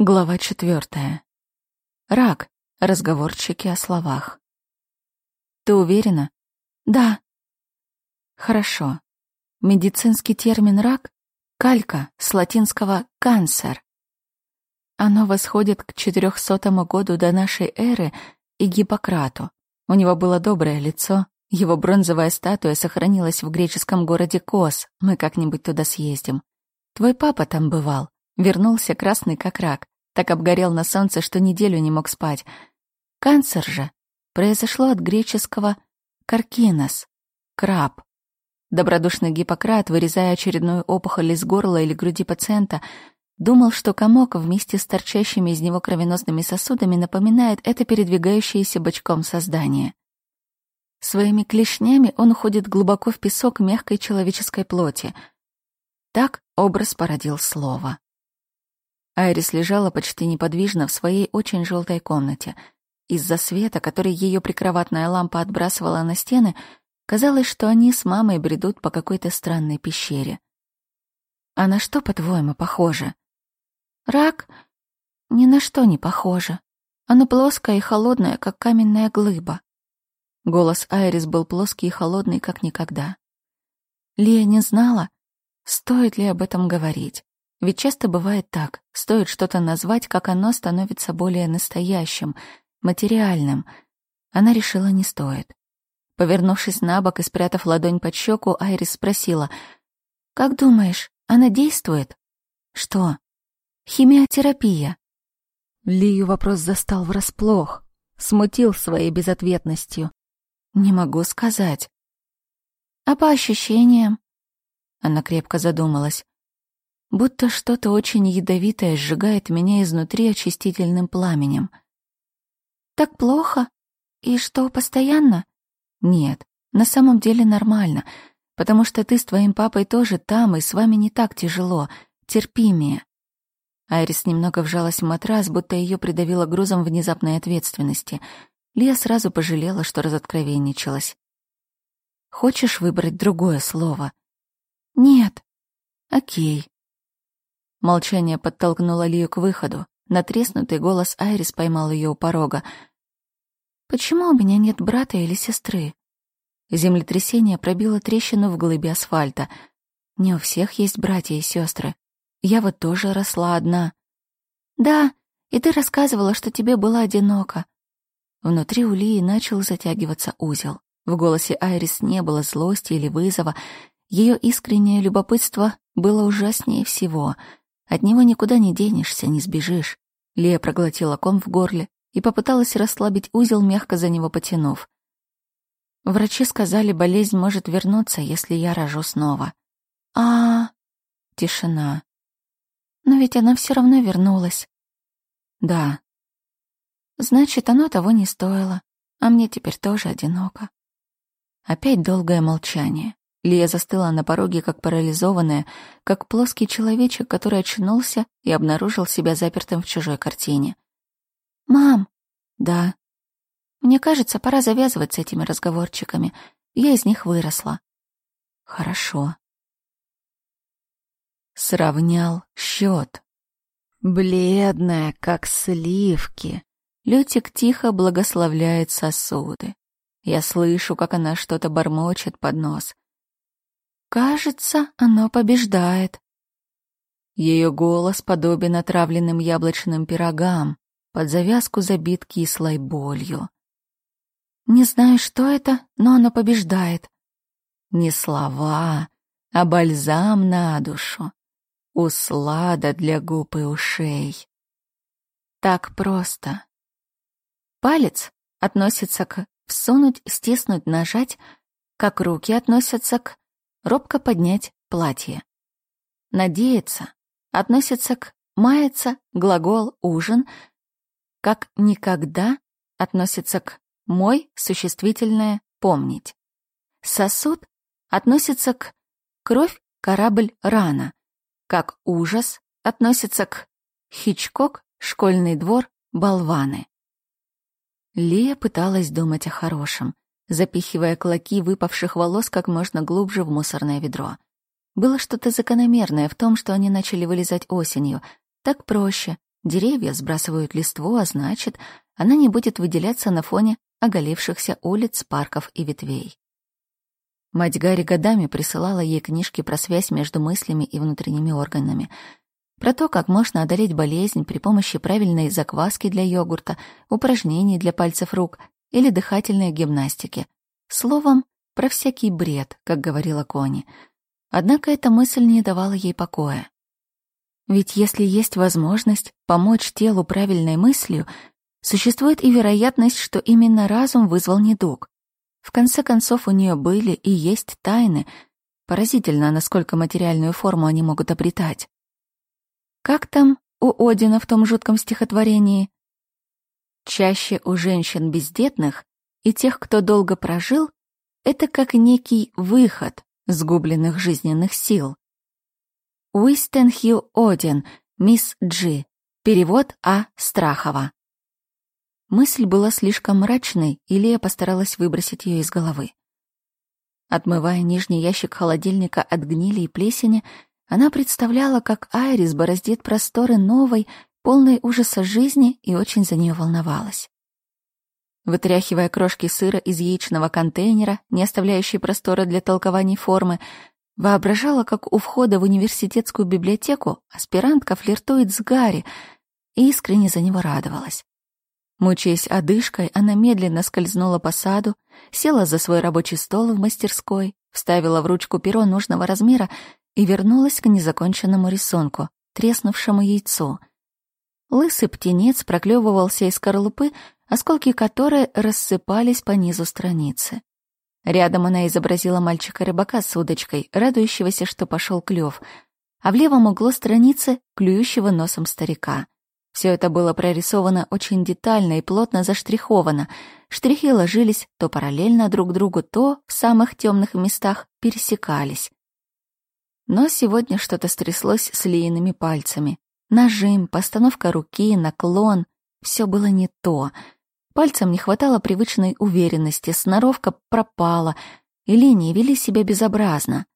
Глава четвертая. Рак. Разговорчики о словах. Ты уверена? Да. Хорошо. Медицинский термин «рак» — калька с латинского «канцер». Оно восходит к 400 году до нашей эры и Гиппократу. У него было доброе лицо, его бронзовая статуя сохранилась в греческом городе Кос, мы как-нибудь туда съездим. Твой папа там бывал, Вернулся красный как рак, так обгорел на солнце, что неделю не мог спать. Канцер же произошло от греческого «каркинос» — краб. Добродушный Гиппократ, вырезая очередную опухоль из горла или груди пациента, думал, что комок вместе с торчащими из него кровеносными сосудами напоминает это передвигающееся бочком создание. Своими клешнями он уходит глубоко в песок мягкой человеческой плоти. Так образ породил слово. Айрис лежала почти неподвижно в своей очень желтой комнате. Из-за света, который ее прикроватная лампа отбрасывала на стены, казалось, что они с мамой бредут по какой-то странной пещере. «А на что, по-твоему, похоже?» «Рак ни на что не похоже. Оно плоское и холодное, как каменная глыба». Голос Айрис был плоский и холодный, как никогда. Лия не знала, стоит ли об этом говорить. Ведь часто бывает так. Стоит что-то назвать, как оно становится более настоящим, материальным. Она решила, не стоит. Повернувшись на бок и спрятав ладонь под щеку, Айрис спросила, «Как думаешь, она действует?» «Что?» «Химиотерапия». Лию вопрос застал врасплох, смутил своей безответностью. «Не могу сказать». «А по ощущениям?» Она крепко задумалась будто что-то очень ядовитое сжигает меня изнутри очистительным пламенем. «Так плохо? И что, постоянно?» «Нет, на самом деле нормально, потому что ты с твоим папой тоже там, и с вами не так тяжело, терпимее». Айрис немного вжалась в матрас, будто ее придавило грузом внезапной ответственности. Лия сразу пожалела, что разоткровенничалась. «Хочешь выбрать другое слово?» «Нет». «Окей. Молчание подтолкнуло Лию к выходу. Натреснутый голос Айрис поймал ее у порога. «Почему у меня нет брата или сестры?» Землетрясение пробило трещину в глыбе асфальта. Не у всех есть братья и сестры. Я вот тоже росла одна. «Да, и ты рассказывала, что тебе было одиноко». Внутри у Лии начал затягиваться узел. В голосе Айрис не было злости или вызова. Ее искреннее любопытство было ужаснее всего — от него никуда не денешься, не сбежишь. Лия проглотила ком в горле и попыталась расслабить узел, мягко за него потянув. Врачи сказали, болезнь может вернуться, если я рожу снова. А, -а, -а. тишина. Но ведь она все равно вернулась. Да. Значит, оно того не стоило. А мне теперь тоже одиноко. Опять долгое молчание. Лия застыла на пороге, как парализованная, как плоский человечек, который очнулся и обнаружил себя запертым в чужой картине. «Мам!» «Да». «Мне кажется, пора завязывать с этими разговорчиками. Я из них выросла». «Хорошо». Сравнял счет. Бледная, как сливки. Лютик тихо благословляет сосуды. Я слышу, как она что-то бормочет под нос. Кажется, оно побеждает. Ее голос подобен отравленным яблочным пирогам, под завязку забит кислой болью. Не знаю, что это, но оно побеждает. Не слова, а бальзам на душу. Услада для губ и ушей. Так просто. Палец относится к всунуть, стиснуть, нажать, как руки относятся к робко поднять платье. Надеяться относится к маяться глагол ужин, как никогда относится к мой существительное помнить. Сосуд относится к кровь, корабль, рана, как ужас относится к Хичкок, школьный двор, болваны. Лия пыталась думать о хорошем, запихивая клоки выпавших волос как можно глубже в мусорное ведро. Было что-то закономерное в том, что они начали вылезать осенью. Так проще, Деревья сбрасывают листву, а значит, она не будет выделяться на фоне оголившихся улиц, парков и ветвей. Мать Гарри годами присылала ей книжки про связь между мыслями и внутренними органами, про то, как можно одолеть болезнь при помощи правильной закваски для йогурта, упражнений для пальцев рук или дыхательной гимнастики. Словом, про всякий бред, как говорила Кони. Однако эта мысль не давала ей покоя. Ведь если есть возможность помочь телу правильной мыслью, существует и вероятность, что именно разум вызвал недуг. В конце концов, у нее были и есть тайны. Поразительно, насколько материальную форму они могут обретать. Как там у Одина в том жутком стихотворении? Чаще у женщин бездетных и тех, кто долго прожил, это как некий выход сгубленных жизненных сил. Уистен Хью Один, мисс Джи. Перевод А. Страхова. Мысль была слишком мрачной, и Лия постаралась выбросить ее из головы. Отмывая нижний ящик холодильника от гнили и плесени, она представляла, как Айрис бороздит просторы новой, полной ужаса жизни, и очень за нее волновалась. Вытряхивая крошки сыра из яичного контейнера, не оставляющие простора для толкований формы, воображала, как у входа в университетскую библиотеку аспирантка флиртует с Гарри, и искренне за него радовалась. Мучаясь одышкой, она медленно скользнула по саду, села за свой рабочий стол в мастерской, вставила в ручку перо нужного размера и вернулась к незаконченному рисунку, треснувшему яйцу. Лысый птенец проклевывался из скорлупы, осколки которой рассыпались по низу страницы. Рядом она изобразила мальчика-рыбака с удочкой, радующегося, что пошел клев, а в левом углу страницы — клюющего носом старика — все это было прорисовано очень детально и плотно заштриховано. Штрихи ложились то параллельно друг другу, то в самых темных местах пересекались. Но сегодня что-то стряслось с Лииными пальцами. Нажим, постановка руки, наклон — все было не то. Пальцам не хватало привычной уверенности, сноровка пропала, и линии вели себя безобразно.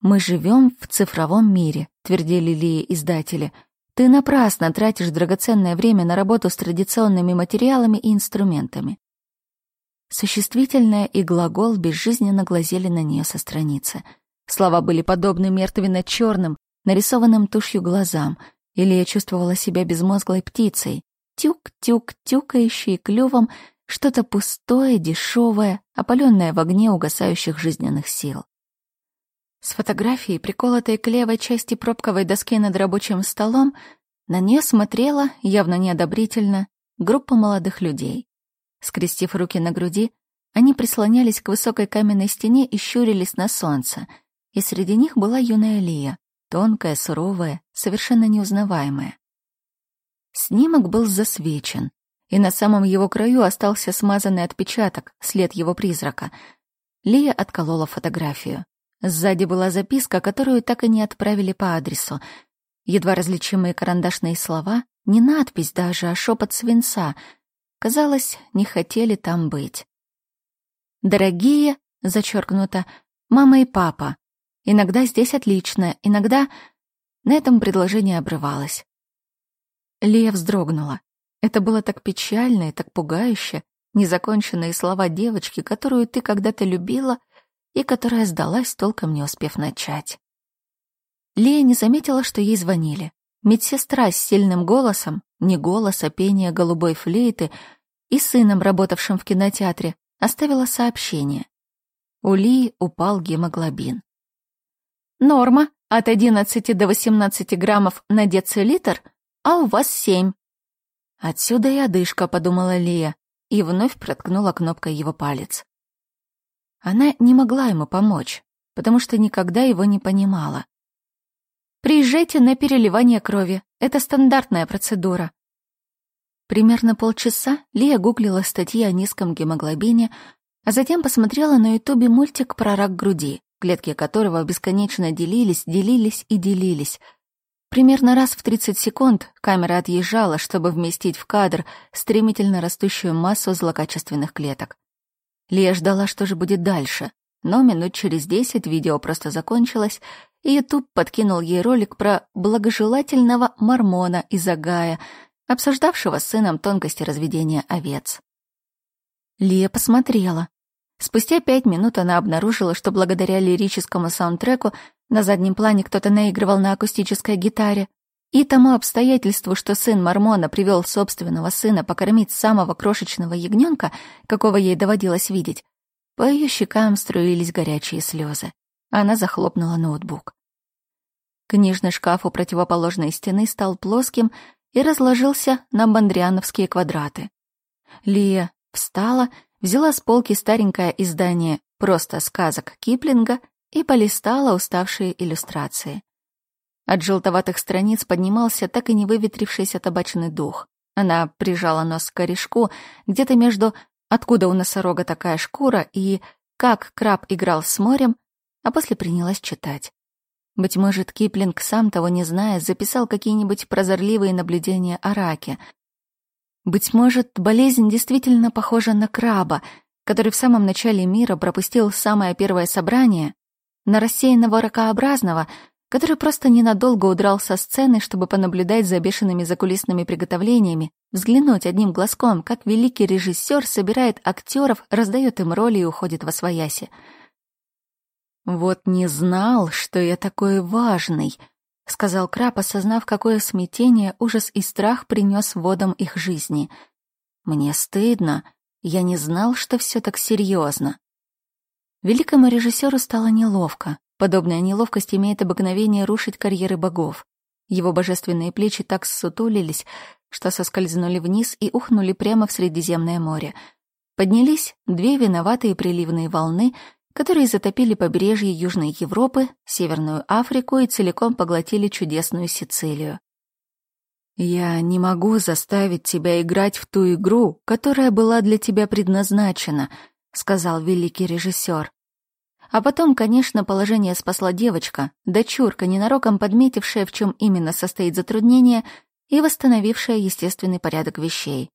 «Мы живем в цифровом мире», — твердили Лии издатели — ты напрасно тратишь драгоценное время на работу с традиционными материалами и инструментами. Существительное и глагол безжизненно глазели на нее со страницы. Слова были подобны мертвенно-черным, нарисованным тушью глазам, или я чувствовала себя безмозглой птицей, тюк-тюк, тюкающей клювом что-то пустое, дешевое, опаленное в огне угасающих жизненных сил. С фотографией, приколотой к левой части пробковой доски над рабочим столом, на нее смотрела, явно неодобрительно, группа молодых людей. Скрестив руки на груди, они прислонялись к высокой каменной стене и щурились на солнце, и среди них была юная Лия, тонкая, суровая, совершенно неузнаваемая. Снимок был засвечен, и на самом его краю остался смазанный отпечаток, след его призрака. Лия отколола фотографию. Сзади была записка, которую так и не отправили по адресу. Едва различимые карандашные слова, не надпись даже, а шепот свинца. Казалось, не хотели там быть. «Дорогие», — зачеркнуто, — «мама и папа. Иногда здесь отлично, иногда...» На этом предложение обрывалось. Лия вздрогнула. Это было так печально и так пугающе, незаконченные слова девочки, которую ты когда-то любила — и которая сдалась, толком не успев начать. Лея не заметила, что ей звонили. Медсестра с сильным голосом, не голос, а пение голубой флейты, и сыном, работавшим в кинотеатре, оставила сообщение. У Лии упал гемоглобин. Норма от 11 до 18 граммов на децилитр, а у вас 7. Отсюда и одышка, подумала Лия, и вновь проткнула кнопкой его палец. Она не могла ему помочь, потому что никогда его не понимала. «Приезжайте на переливание крови. Это стандартная процедура». Примерно полчаса Лия гуглила статьи о низком гемоглобине, а затем посмотрела на ютубе мультик про рак груди, клетки которого бесконечно делились, делились и делились. Примерно раз в 30 секунд камера отъезжала, чтобы вместить в кадр стремительно растущую массу злокачественных клеток. Лия ждала, что же будет дальше, но минут через десять видео просто закончилось, и Ютуб подкинул ей ролик про благожелательного мормона из Агая, обсуждавшего с сыном тонкости разведения овец. Лия посмотрела. Спустя пять минут она обнаружила, что благодаря лирическому саундтреку на заднем плане кто-то наигрывал на акустической гитаре, и тому обстоятельству, что сын Мормона привел собственного сына покормить самого крошечного ягненка, какого ей доводилось видеть, по ее щекам струились горячие слезы. Она захлопнула ноутбук. Книжный шкаф у противоположной стены стал плоским и разложился на бандриановские квадраты. Лия встала, взяла с полки старенькое издание «Просто сказок Киплинга» и полистала уставшие иллюстрации. От желтоватых страниц поднимался так и не выветрившийся табачный дух. Она прижала нос к корешку, где-то между «Откуда у носорога такая шкура?» и «Как краб играл с морем?» а после принялась читать. Быть может, Киплинг, сам того не зная, записал какие-нибудь прозорливые наблюдения о раке. Быть может, болезнь действительно похожа на краба, который в самом начале мира пропустил самое первое собрание, на рассеянного ракообразного, который просто ненадолго удрал со сцены, чтобы понаблюдать за бешеными закулисными приготовлениями, взглянуть одним глазком, как великий режиссер собирает актеров, раздает им роли и уходит во свояси. «Вот не знал, что я такой важный», — сказал Краб, осознав, какое смятение, ужас и страх принес водам их жизни. «Мне стыдно. Я не знал, что все так серьезно. Великому режиссеру стало неловко. Подобная неловкость имеет обыкновение рушить карьеры богов. Его божественные плечи так ссутулились, что соскользнули вниз и ухнули прямо в Средиземное море. Поднялись две виноватые приливные волны — которые затопили побережье Южной Европы, Северную Африку и целиком поглотили чудесную Сицилию. «Я не могу заставить тебя играть в ту игру, которая была для тебя предназначена», — сказал великий режиссер. А потом, конечно, положение спасла девочка, дочурка, ненароком подметившая, в чем именно состоит затруднение, и восстановившая естественный порядок вещей.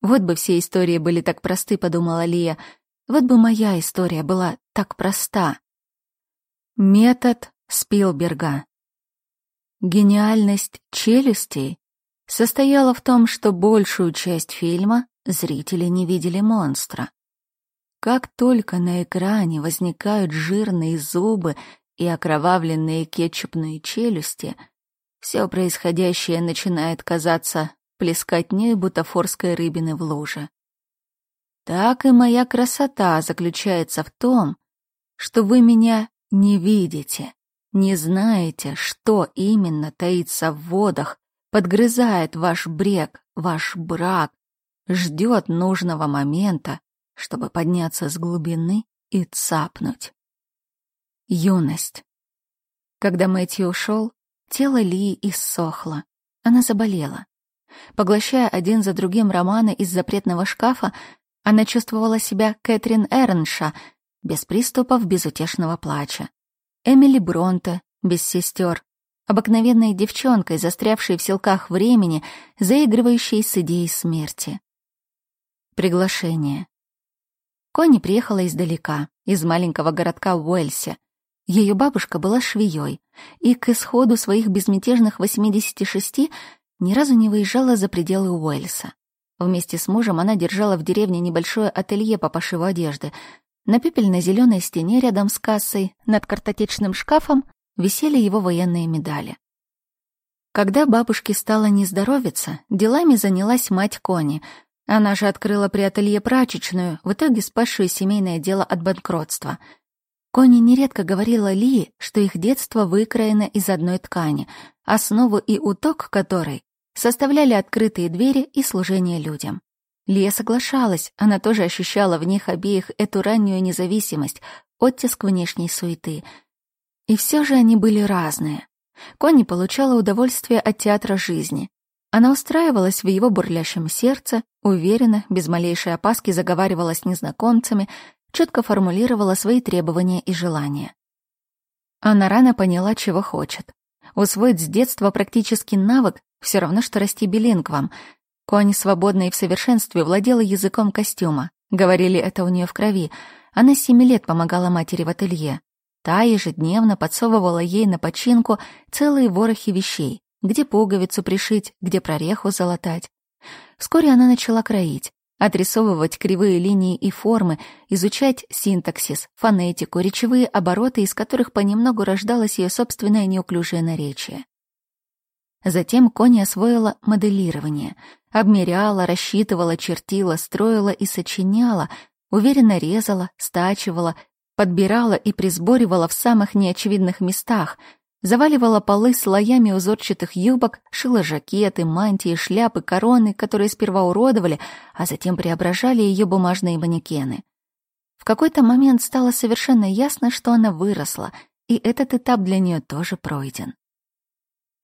Вот бы все истории были так просты, подумала Лия, вот бы моя история была так проста. Метод Спилберга. Гениальность челюстей состояла в том, что большую часть фильма зрители не видели монстра. Как только на экране возникают жирные зубы и окровавленные кетчупные челюсти, все происходящее начинает казаться плескотней бутафорской рыбины в луже так и моя красота заключается в том, что вы меня не видите, не знаете, что именно таится в водах, подгрызает ваш брег, ваш брак, ждет нужного момента, чтобы подняться с глубины и цапнуть. Юность. Когда Мэтью ушел, тело Ли иссохло. Она заболела. Поглощая один за другим романы из запретного шкафа, она чувствовала себя Кэтрин Эрнша, без приступов безутешного плача. Эмили Бронте, без сестер, обыкновенной девчонкой, застрявшей в селках времени, заигрывающей с идеей смерти. Приглашение. Конни приехала издалека, из маленького городка Уэльсе. Ее бабушка была швеей, и к исходу своих безмятежных 86 ни разу не выезжала за пределы Уэльса. Вместе с мужем она держала в деревне небольшое ателье по пошиву одежды. На пепельно-зеленой стене рядом с кассой, над картотечным шкафом, висели его военные медали. Когда бабушке стало не здоровиться, делами занялась мать Кони. Она же открыла при ателье прачечную, в итоге спасшую семейное дело от банкротства. Кони нередко говорила Ли, что их детство выкроено из одной ткани, основу и уток которой составляли открытые двери и служение людям. Лия соглашалась, она тоже ощущала в них обеих эту раннюю независимость, оттиск внешней суеты. И все же они были разные. Конни получала удовольствие от театра жизни. Она устраивалась в его бурлящем сердце, уверенно, без малейшей опаски заговаривала с незнакомцами, четко формулировала свои требования и желания. Она рано поняла, чего хочет. Усвоить с детства практический навык все равно, что расти билингвом. Конь свободно и в совершенстве владела языком костюма. Говорили, это у нее в крови. Она с семи лет помогала матери в ателье. Та ежедневно подсовывала ей на починку целые ворохи вещей, где пуговицу пришить, где прореху залатать. Вскоре она начала кроить, отрисовывать кривые линии и формы, изучать синтаксис, фонетику, речевые обороты, из которых понемногу рождалось ее собственное неуклюжее наречие. Затем Кони освоила моделирование, обмеряла, рассчитывала, чертила, строила и сочиняла, уверенно резала, стачивала, подбирала и присборивала в самых неочевидных местах, заваливала полы слоями узорчатых юбок, шила жакеты, мантии, шляпы, короны, которые сперва уродовали, а затем преображали ее бумажные манекены. В какой-то момент стало совершенно ясно, что она выросла, и этот этап для нее тоже пройден.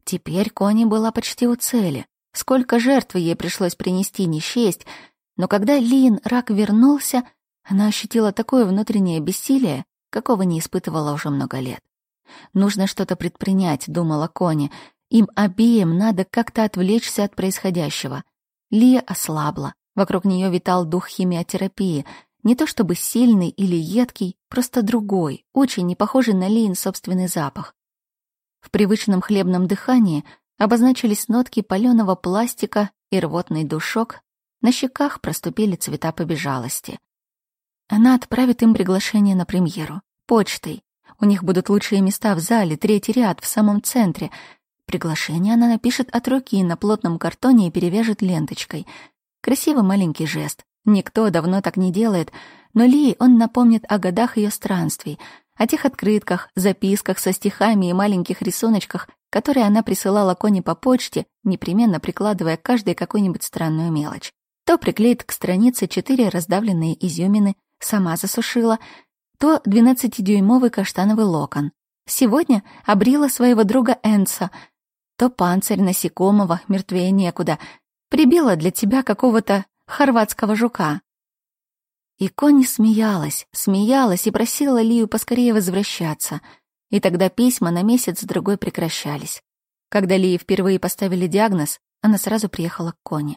Теперь Кони была почти у цели. Сколько жертв ей пришлось принести, не но когда Лин Рак вернулся, она ощутила такое внутреннее бессилие, какого не испытывала уже много лет. «Нужно что-то предпринять», — думала Кони. «Им обеим надо как-то отвлечься от происходящего». Лия ослабла. Вокруг нее витал дух химиотерапии. Не то чтобы сильный или едкий, просто другой, очень не похожий на Лиин собственный запах. В привычном хлебном дыхании обозначились нотки паленого пластика и рвотный душок. На щеках проступили цвета побежалости. Она отправит им приглашение на премьеру. Почтой. У них будут лучшие места в зале, третий ряд, в самом центре. Приглашение она напишет от руки на плотном картоне и перевяжет ленточкой. Красивый маленький жест. Никто давно так не делает, но Ли он напомнит о годах ее странствий, о тех открытках, записках со стихами и маленьких рисуночках, которые она присылала Коне по почте, непременно прикладывая к каждой какую-нибудь странную мелочь. То приклеит к странице четыре раздавленные изюмины, сама засушила, то двенадцатидюймовый каштановый локон. Сегодня обрила своего друга Энса, то панцирь насекомого, мертвее некуда, прибила для тебя какого-то хорватского жука. И Конни смеялась, смеялась и просила Лию поскорее возвращаться. И тогда письма на месяц-другой прекращались. Когда Лии впервые поставили диагноз, она сразу приехала к Коне.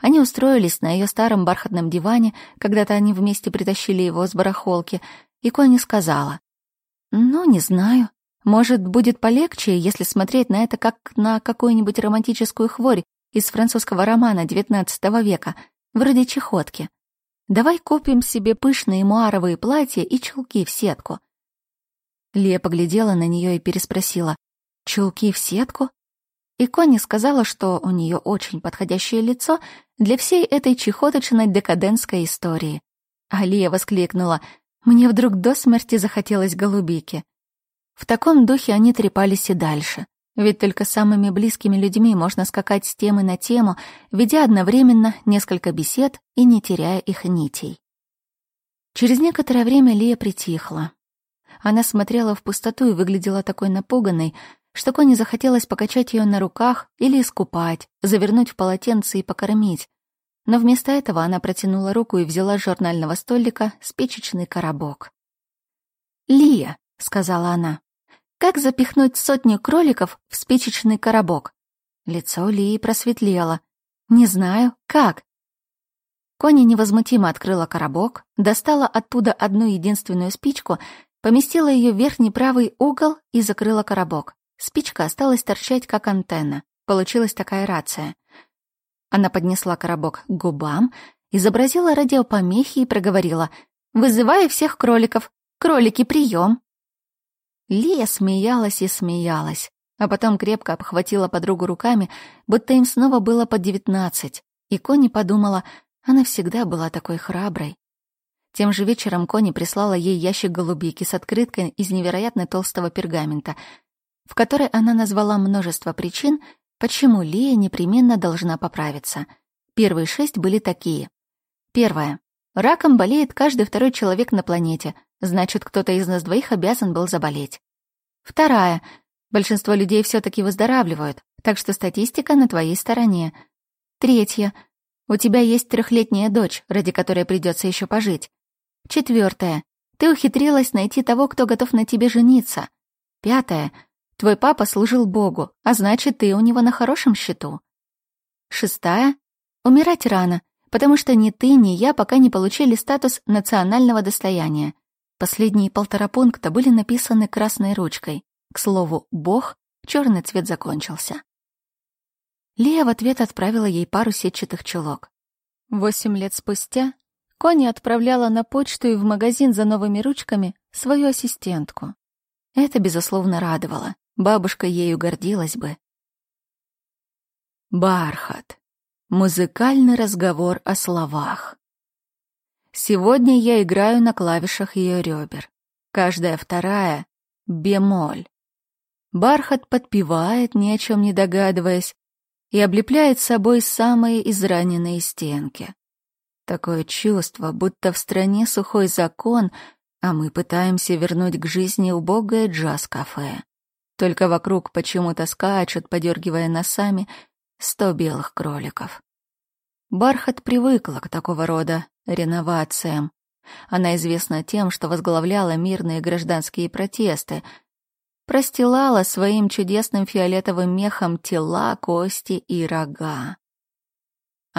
Они устроились на ее старом бархатном диване, когда-то они вместе притащили его с барахолки, и Кони сказала, «Ну, не знаю. Может, будет полегче, если смотреть на это как на какую-нибудь романтическую хворь из французского романа XIX века, вроде чехотки. Давай купим себе пышные муаровые платья и чулки в сетку». Лия поглядела на нее и переспросила, «Чулки в сетку?» И Конни сказала, что у нее очень подходящее лицо для всей этой чехоточной декадентской истории. Алия воскликнула, «Мне вдруг до смерти захотелось голубики». В таком духе они трепались и дальше. Ведь только самыми близкими людьми можно скакать с темы на тему, ведя одновременно несколько бесед и не теряя их нитей. Через некоторое время Лия притихла. Она смотрела в пустоту и выглядела такой напуганной, что Коне захотелось покачать ее на руках или искупать, завернуть в полотенце и покормить. Но вместо этого она протянула руку и взяла с журнального столика спичечный коробок. «Лия», — сказала она, — «как запихнуть сотню кроликов в спичечный коробок?» Лицо Лии просветлело. «Не знаю, как?» Кони невозмутимо открыла коробок, достала оттуда одну единственную спичку, поместила ее в верхний правый угол и закрыла коробок. Спичка осталась торчать, как антенна. Получилась такая рация. Она поднесла коробок к губам, изобразила радиопомехи и проговорила «Вызываю всех кроликов! Кролики, прием!» Лия смеялась и смеялась, а потом крепко обхватила подругу руками, будто им снова было по девятнадцать, и Кони подумала, она всегда была такой храброй. Тем же вечером Кони прислала ей ящик голубики с открыткой из невероятно толстого пергамента — в которой она назвала множество причин, почему Лия непременно должна поправиться. Первые шесть были такие. Первое. Раком болеет каждый второй человек на планете, значит, кто-то из нас двоих обязан был заболеть. Вторая. Большинство людей все таки выздоравливают, так что статистика на твоей стороне. Третья. У тебя есть трехлетняя дочь, ради которой придется еще пожить. Четвертое. Ты ухитрилась найти того, кто готов на тебе жениться. Пятое. Твой папа служил Богу, а значит, ты у него на хорошем счету. Шестая. Умирать рано, потому что ни ты, ни я пока не получили статус национального достояния. Последние полтора пункта были написаны красной ручкой. К слову, «Бог» черный цвет закончился. Лия в ответ отправила ей пару сетчатых чулок. Восемь лет спустя Кони отправляла на почту и в магазин за новыми ручками свою ассистентку. Это, безусловно, радовало. Бабушка ею гордилась бы. Бархат. Музыкальный разговор о словах. Сегодня я играю на клавишах ее ребер. Каждая вторая — бемоль. Бархат подпевает, ни о чем не догадываясь, и облепляет собой самые израненные стенки. Такое чувство, будто в стране сухой закон, а мы пытаемся вернуть к жизни убогое джаз-кафе. Только вокруг почему-то скачут, подергивая носами, сто белых кроликов. Бархат привыкла к такого рода реновациям. Она известна тем, что возглавляла мирные гражданские протесты, простилала своим чудесным фиолетовым мехом тела, кости и рога.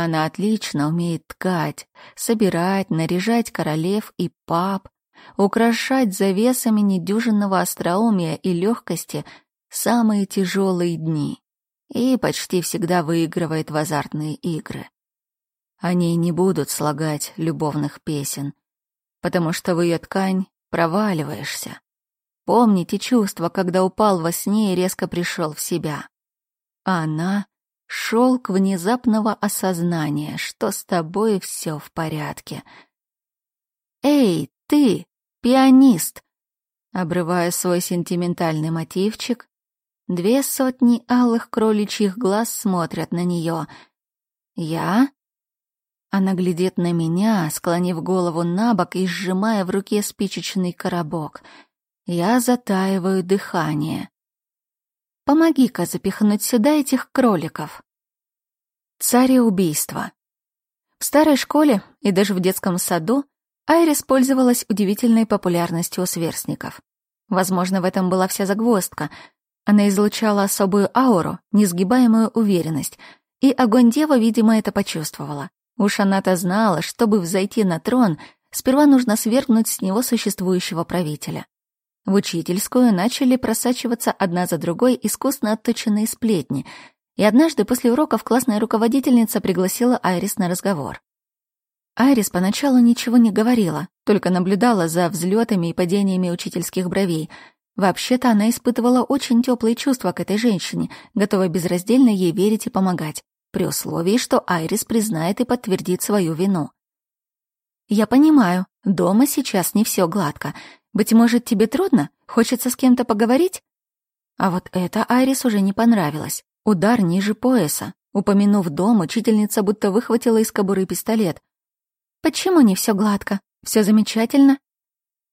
Она отлично умеет ткать, собирать, наряжать королев и пап, украшать завесами недюжинного остроумия и легкости самые тяжелые дни и почти всегда выигрывает в азартные игры. Они не будут слагать любовных песен, потому что в ее ткань проваливаешься. Помните чувство, когда упал во сне и резко пришел в себя. А она шелк внезапного осознания, что с тобой все в порядке. «Эй, ты, пианист!» Обрывая свой сентиментальный мотивчик, две сотни алых кроличьих глаз смотрят на нее. «Я?» Она глядит на меня, склонив голову на бок и сжимая в руке спичечный коробок. Я затаиваю дыхание. Помоги-ка запихнуть сюда этих кроликов. Царя убийства. В старой школе и даже в детском саду Айрис пользовалась удивительной популярностью у сверстников. Возможно, в этом была вся загвоздка. Она излучала особую ауру, несгибаемую уверенность, и огонь дева, видимо, это почувствовала. Уж она-то знала, чтобы взойти на трон, сперва нужно свергнуть с него существующего правителя. В учительскую начали просачиваться одна за другой искусно отточенные сплетни, и однажды после уроков классная руководительница пригласила Айрис на разговор. Айрис поначалу ничего не говорила, только наблюдала за взлетами и падениями учительских бровей. Вообще-то она испытывала очень теплые чувства к этой женщине, готовая безраздельно ей верить и помогать, при условии, что Айрис признает и подтвердит свою вину. «Я понимаю, дома сейчас не все гладко, быть может, тебе трудно? Хочется с кем-то поговорить? А вот это Айрис уже не понравилось. Удар ниже пояса. Упомянув дом, учительница будто выхватила из кобуры пистолет. «Почему не все гладко? Все замечательно?»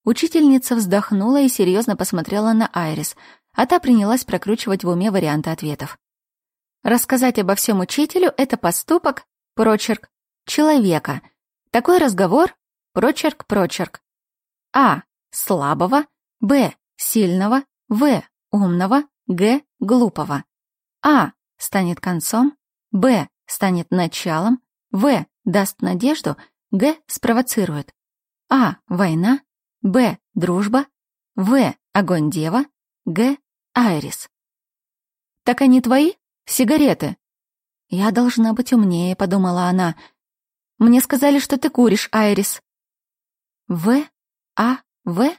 Учительница вздохнула и серьезно посмотрела на Айрис, а та принялась прокручивать в уме варианты ответов. Рассказать обо всем учителю — это поступок, прочерк, человека. Такой разговор — прочерк-прочерк. А слабого, б. сильного, в. умного, г. глупого. А станет концом, б. станет началом, в. даст надежду, г. спровоцирует. А. война, б. дружба, в. огонь дева, г. айрис. Так они твои? Сигареты? Я должна быть умнее, подумала она. Мне сказали, что ты куришь, Айрис. В. А. В?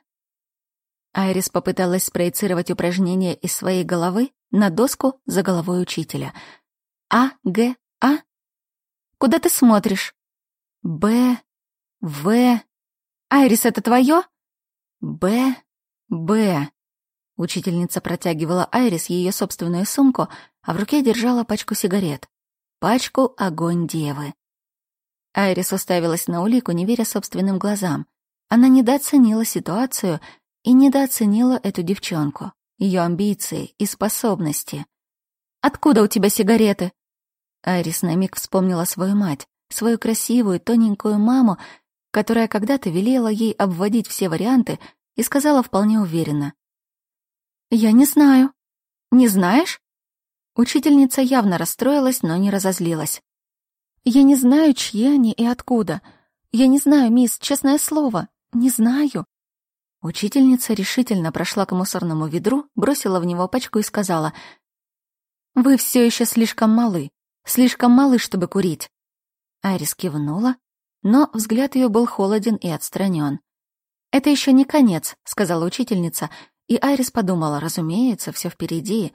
Айрис попыталась спроецировать упражнение из своей головы на доску за головой учителя. А, Г, А? Куда ты смотришь? Б, В. Айрис, это твое? Б, Б. Учительница протягивала Айрис ее собственную сумку, а в руке держала пачку сигарет. Пачку «Огонь девы». Айрис уставилась на улику, не веря собственным глазам. Она недооценила ситуацию и недооценила эту девчонку, ее амбиции и способности. «Откуда у тебя сигареты?» Айрис на миг вспомнила свою мать, свою красивую, тоненькую маму, которая когда-то велела ей обводить все варианты и сказала вполне уверенно. «Я не знаю». «Не знаешь?» Учительница явно расстроилась, но не разозлилась. «Я не знаю, чьи они и откуда. Я не знаю, мисс, честное слово. Не знаю. Учительница решительно прошла к мусорному ведру, бросила в него пачку и сказала, «Вы все еще слишком малы, слишком малы, чтобы курить». Айрис кивнула, но взгляд ее был холоден и отстранен. «Это еще не конец», — сказала учительница, и Айрис подумала, разумеется, все впереди.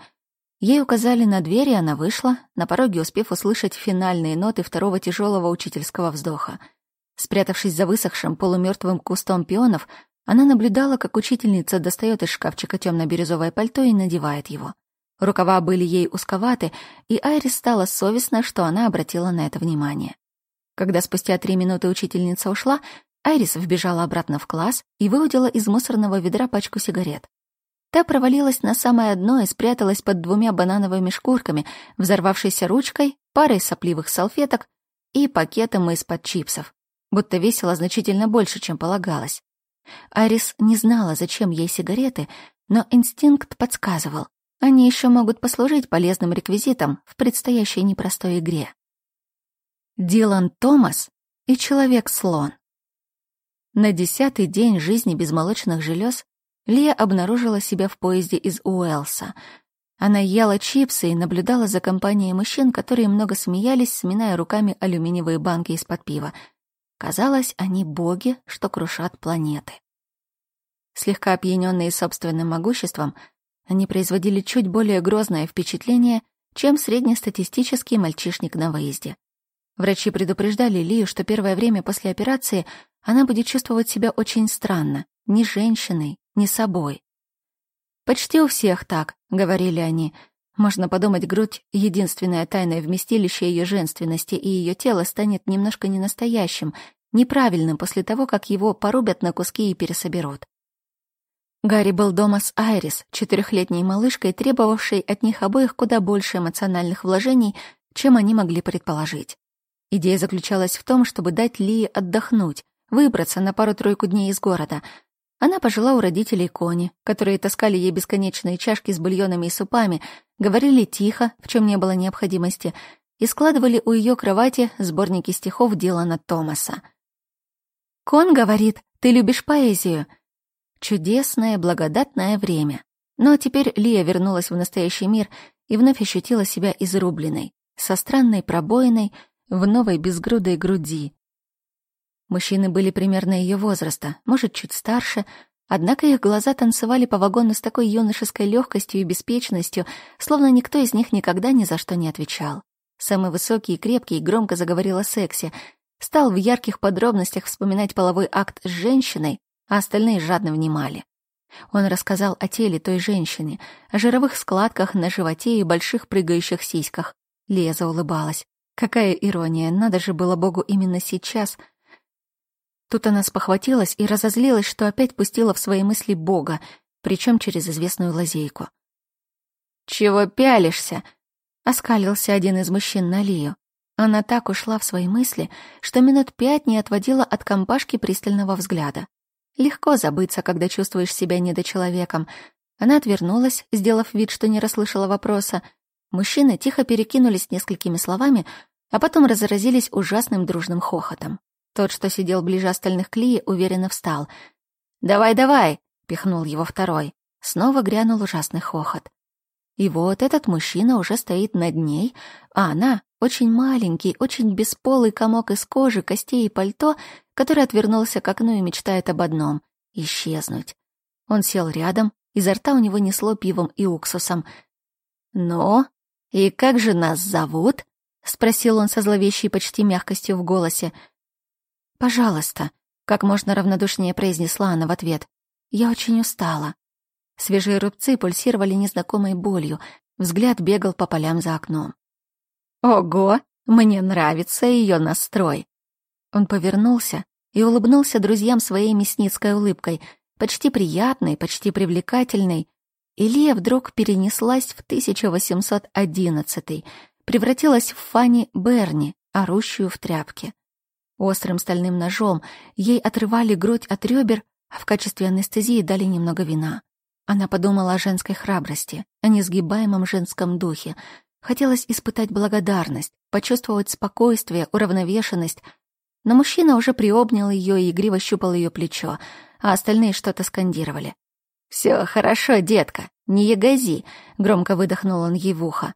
Ей указали на дверь, и она вышла, на пороге успев услышать финальные ноты второго тяжелого учительского вздоха. Спрятавшись за высохшим полумертвым кустом пионов, она наблюдала, как учительница достает из шкафчика темно-бирюзовое пальто и надевает его. Рукава были ей узковаты, и Айрис стало совестно, что она обратила на это внимание. Когда спустя три минуты учительница ушла, Айрис вбежала обратно в класс и выудила из мусорного ведра пачку сигарет. Та провалилась на самое дно и спряталась под двумя банановыми шкурками, взорвавшейся ручкой, парой сопливых салфеток и пакетом из-под чипсов, будто весила значительно больше, чем полагалось. Арис не знала, зачем ей сигареты, но инстинкт подсказывал. Они еще могут послужить полезным реквизитом в предстоящей непростой игре. Дилан Томас и Человек-слон. На десятый день жизни без молочных желез Лия обнаружила себя в поезде из Уэлса. Она ела чипсы и наблюдала за компанией мужчин, которые много смеялись, сминая руками алюминиевые банки из-под пива. Казалось, они боги, что крушат планеты. Слегка опьяненные собственным могуществом, они производили чуть более грозное впечатление, чем среднестатистический мальчишник на выезде. Врачи предупреждали Лию, что первое время после операции она будет чувствовать себя очень странно, ни женщиной, ни собой. «Почти у всех так», — говорили они. «Можно подумать, грудь — единственное тайное вместилище ее женственности, и ее тело станет немножко ненастоящим, неправильным после того, как его порубят на куски и пересоберут». Гарри был дома с Айрис, четырехлетней малышкой, требовавшей от них обоих куда больше эмоциональных вложений, чем они могли предположить. Идея заключалась в том, чтобы дать Лии отдохнуть, выбраться на пару-тройку дней из города. Она пожила у родителей Кони, которые таскали ей бесконечные чашки с бульонами и супами, говорили тихо, в чем не было необходимости, и складывали у ее кровати сборники стихов Дилана Томаса. «Кон говорит, ты любишь поэзию», Чудесное, благодатное время. Но теперь Лия вернулась в настоящий мир и вновь ощутила себя изрубленной, со странной пробоиной в новой безгрудой груди. Мужчины были примерно ее возраста, может, чуть старше, однако их глаза танцевали по вагону с такой юношеской легкостью и беспечностью, словно никто из них никогда ни за что не отвечал. Самый высокий и крепкий громко заговорил о сексе, стал в ярких подробностях вспоминать половой акт с женщиной, а остальные жадно внимали. Он рассказал о теле той женщины, о жировых складках на животе и больших прыгающих сиськах. Леза улыбалась. Какая ирония, надо же было Богу именно сейчас. Тут она спохватилась и разозлилась, что опять пустила в свои мысли Бога, причем через известную лазейку. «Чего пялишься?» — оскалился один из мужчин на Лию. Она так ушла в свои мысли, что минут пять не отводила от компашки пристального взгляда. Легко забыться, когда чувствуешь себя недочеловеком. Она отвернулась, сделав вид, что не расслышала вопроса. Мужчины тихо перекинулись несколькими словами, а потом разразились ужасным дружным хохотом. Тот, что сидел ближе остальных к Лии, уверенно встал. «Давай, давай!» — пихнул его второй. Снова грянул ужасный хохот. И вот этот мужчина уже стоит над ней, а она — очень маленький, очень бесполый комок из кожи, костей и пальто, который отвернулся к окну и мечтает об одном — исчезнуть. Он сел рядом, изо рта у него несло пивом и уксусом. «Ну, и как же нас зовут?» — спросил он со зловещей почти мягкостью в голосе. «Пожалуйста», — как можно равнодушнее произнесла она в ответ. «Я очень устала». Свежие рубцы пульсировали незнакомой болью, взгляд бегал по полям за окном. «Ого, мне нравится ее настрой!» Он повернулся и улыбнулся друзьям своей мясницкой улыбкой, почти приятной, почти привлекательной. Илья вдруг перенеслась в 1811 превратилась в Фанни Берни, орущую в тряпке. Острым стальным ножом ей отрывали грудь от ребер, а в качестве анестезии дали немного вина. Она подумала о женской храбрости, о несгибаемом женском духе. Хотелось испытать благодарность, почувствовать спокойствие, уравновешенность, но мужчина уже приобнял ее и игриво щупал ее плечо. а остальные что-то скандировали. «Все хорошо, детка, не ягози», — громко выдохнул он ей в ухо.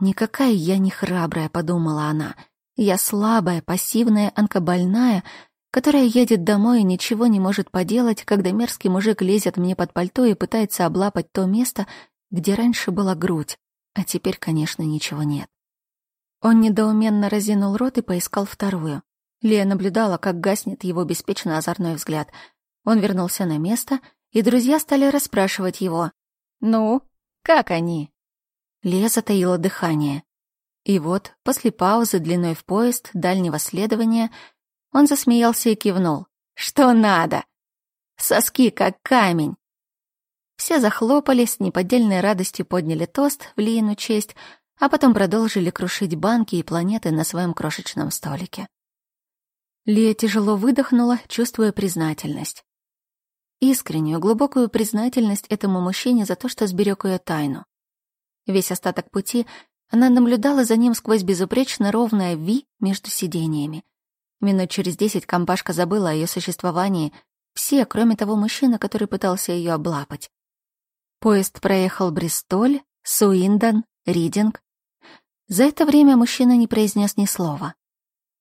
«Никакая я не храбрая», — подумала она. «Я слабая, пассивная, онкобольная, которая едет домой и ничего не может поделать, когда мерзкий мужик лезет мне под пальто и пытается облапать то место, где раньше была грудь, а теперь, конечно, ничего нет». Он недоуменно разинул рот и поискал вторую. Лия наблюдала, как гаснет его беспечно озорной взгляд. Он вернулся на место, и друзья стали расспрашивать его. «Ну, как они?» Лия затаила дыхание. И вот, после паузы длиной в поезд дальнего следования, он засмеялся и кивнул. «Что надо?» «Соски, как камень!» Все захлопали, с неподдельной радостью подняли тост в Лиину честь, а потом продолжили крушить банки и планеты на своем крошечном столике. Лия тяжело выдохнула, чувствуя признательность. Искреннюю, глубокую признательность этому мужчине за то, что сберег ее тайну. Весь остаток пути она наблюдала за ним сквозь безупречно ровное «Ви» между сидениями. Минут через десять компашка забыла о ее существовании, все, кроме того мужчины, который пытался ее облапать. Поезд проехал Бристоль, Суиндон, Ридинг. За это время мужчина не произнес ни слова.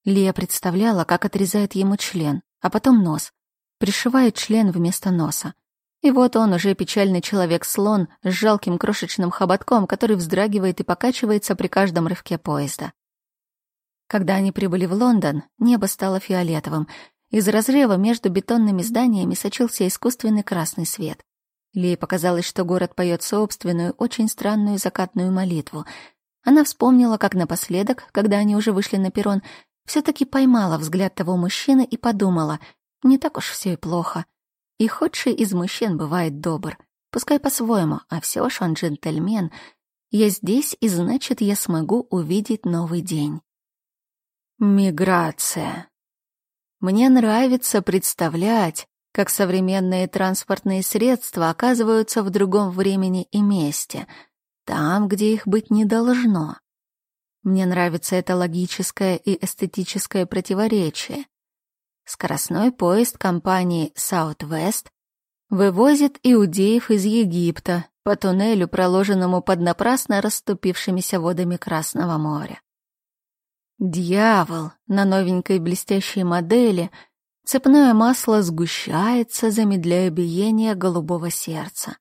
Лия представляла, как отрезает ему член, а потом нос, пришивает член вместо носа. И вот он уже печальный человек-слон с жалким крошечным хоботком, который вздрагивает и покачивается при каждом рывке поезда. Когда они прибыли в Лондон, небо стало фиолетовым. Из разрыва между бетонными зданиями сочился искусственный красный свет. Лей показалось, что город поет собственную, очень странную закатную молитву. Она вспомнила, как напоследок, когда они уже вышли на перрон, все таки поймала взгляд того мужчины и подумала, не так уж все и плохо. И худший из мужчин бывает добр. Пускай по-своему, а все ж он джентльмен. Я здесь, и значит, я смогу увидеть новый день. Миграция. Мне нравится представлять, как современные транспортные средства оказываются в другом времени и месте, там, где их быть не должно. Мне нравится это логическое и эстетическое противоречие. Скоростной поезд компании Southwest вывозит иудеев из Египта по туннелю, проложенному под напрасно расступившимися водами Красного моря. Дьявол на новенькой блестящей модели цепное масло сгущается, замедляя биение голубого сердца.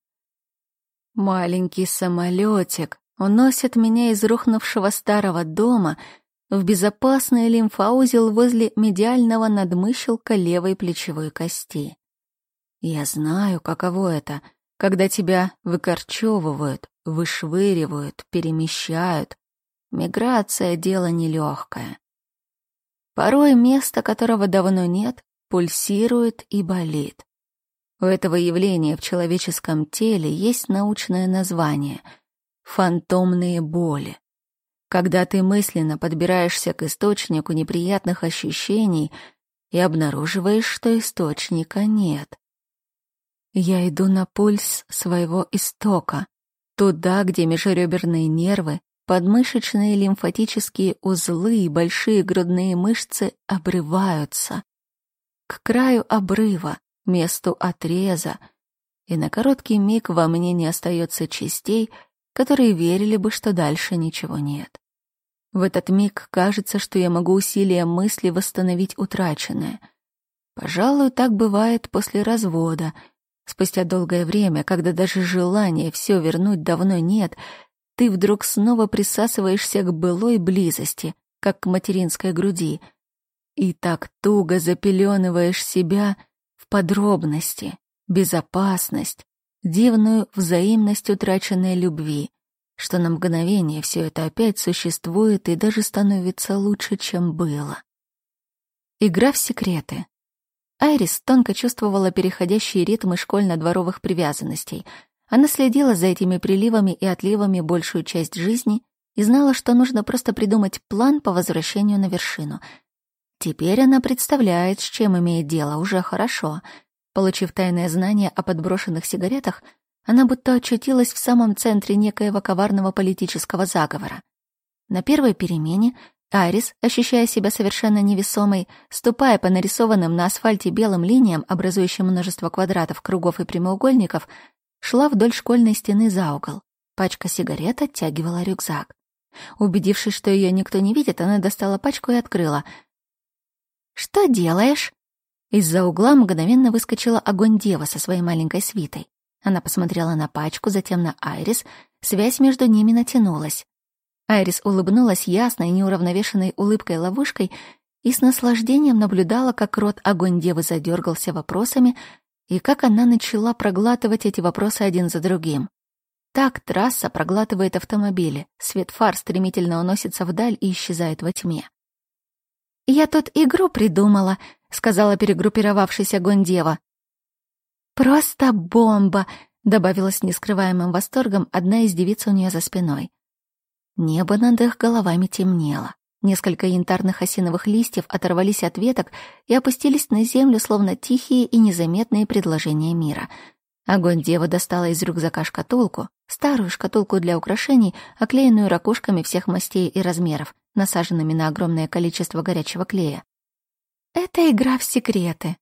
Маленький самолетик уносит меня из рухнувшего старого дома — в безопасный лимфоузел возле медиального надмыщелка левой плечевой кости. Я знаю, каково это, когда тебя выкорчевывают, вышвыривают, перемещают. Миграция — дело нелегкое. Порой место, которого давно нет, пульсирует и болит. У этого явления в человеческом теле есть научное название — фантомные боли. Когда ты мысленно подбираешься к источнику неприятных ощущений и обнаруживаешь, что источника нет. Я иду на пульс своего истока, туда, где межреберные нервы, подмышечные лимфатические узлы и большие грудные мышцы обрываются. К краю обрыва, месту отреза, и на короткий миг во мне не остается частей, которые верили бы, что дальше ничего нет. В этот миг кажется, что я могу усилием мысли восстановить утраченное. Пожалуй, так бывает после развода. Спустя долгое время, когда даже желания все вернуть давно нет, ты вдруг снова присасываешься к былой близости, как к материнской груди, и так туго запеленываешь себя в подробности, безопасность, дивную взаимность утраченной любви что на мгновение все это опять существует и даже становится лучше, чем было. Игра в секреты. Айрис тонко чувствовала переходящие ритмы школьно-дворовых привязанностей. Она следила за этими приливами и отливами большую часть жизни и знала, что нужно просто придумать план по возвращению на вершину. Теперь она представляет, с чем имеет дело, уже хорошо. Получив тайное знание о подброшенных сигаретах — она будто очутилась в самом центре некоего коварного политического заговора. На первой перемене Арис, ощущая себя совершенно невесомой, ступая по нарисованным на асфальте белым линиям, образующим множество квадратов, кругов и прямоугольников, шла вдоль школьной стены за угол. Пачка сигарет оттягивала рюкзак. Убедившись, что ее никто не видит, она достала пачку и открыла. «Что делаешь?» Из-за угла мгновенно выскочила огонь дева со своей маленькой свитой. Она посмотрела на пачку, затем на Айрис. Связь между ними натянулась. Айрис улыбнулась ясной, неуравновешенной улыбкой-ловушкой и с наслаждением наблюдала, как рот огонь девы задергался вопросами и как она начала проглатывать эти вопросы один за другим. Так трасса проглатывает автомобили, свет фар стремительно уносится вдаль и исчезает во тьме. «Я тут игру придумала», — сказала перегруппировавшийся огонь дева. «Просто бомба!» — добавила с нескрываемым восторгом одна из девиц у нее за спиной. Небо над их головами темнело. Несколько янтарных осиновых листьев оторвались от веток и опустились на землю, словно тихие и незаметные предложения мира. Огонь дева достала из рюкзака шкатулку, старую шкатулку для украшений, оклеенную ракушками всех мастей и размеров, насаженными на огромное количество горячего клея. «Это игра в секреты.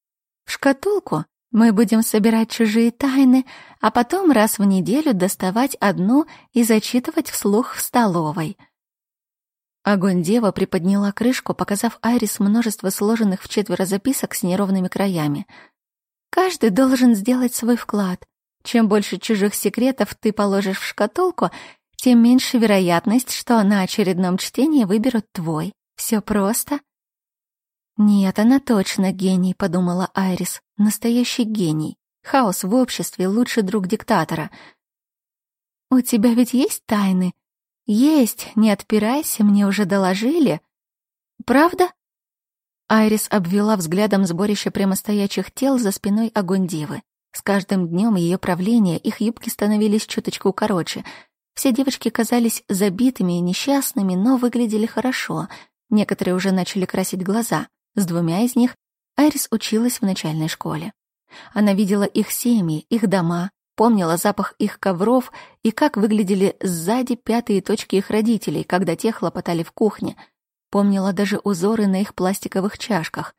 В шкатулку мы будем собирать чужие тайны, а потом раз в неделю доставать одну и зачитывать вслух в столовой. Огонь дева приподняла крышку, показав Айрис множество сложенных в четверо записок с неровными краями. Каждый должен сделать свой вклад. Чем больше чужих секретов ты положишь в шкатулку, тем меньше вероятность, что на очередном чтении выберут твой. Все просто. «Нет, она точно гений», — подумала Айрис. «Настоящий гений. Хаос в обществе — лучший друг диктатора». «У тебя ведь есть тайны?» «Есть, не отпирайся, мне уже доложили». «Правда?» Айрис обвела взглядом сборище прямостоячих тел за спиной огонь. С каждым днем ее правления их юбки становились чуточку короче. Все девочки казались забитыми и несчастными, но выглядели хорошо. Некоторые уже начали красить глаза. С двумя из них Айрис училась в начальной школе. Она видела их семьи, их дома, помнила запах их ковров и как выглядели сзади пятые точки их родителей, когда те хлопотали в кухне. Помнила даже узоры на их пластиковых чашках.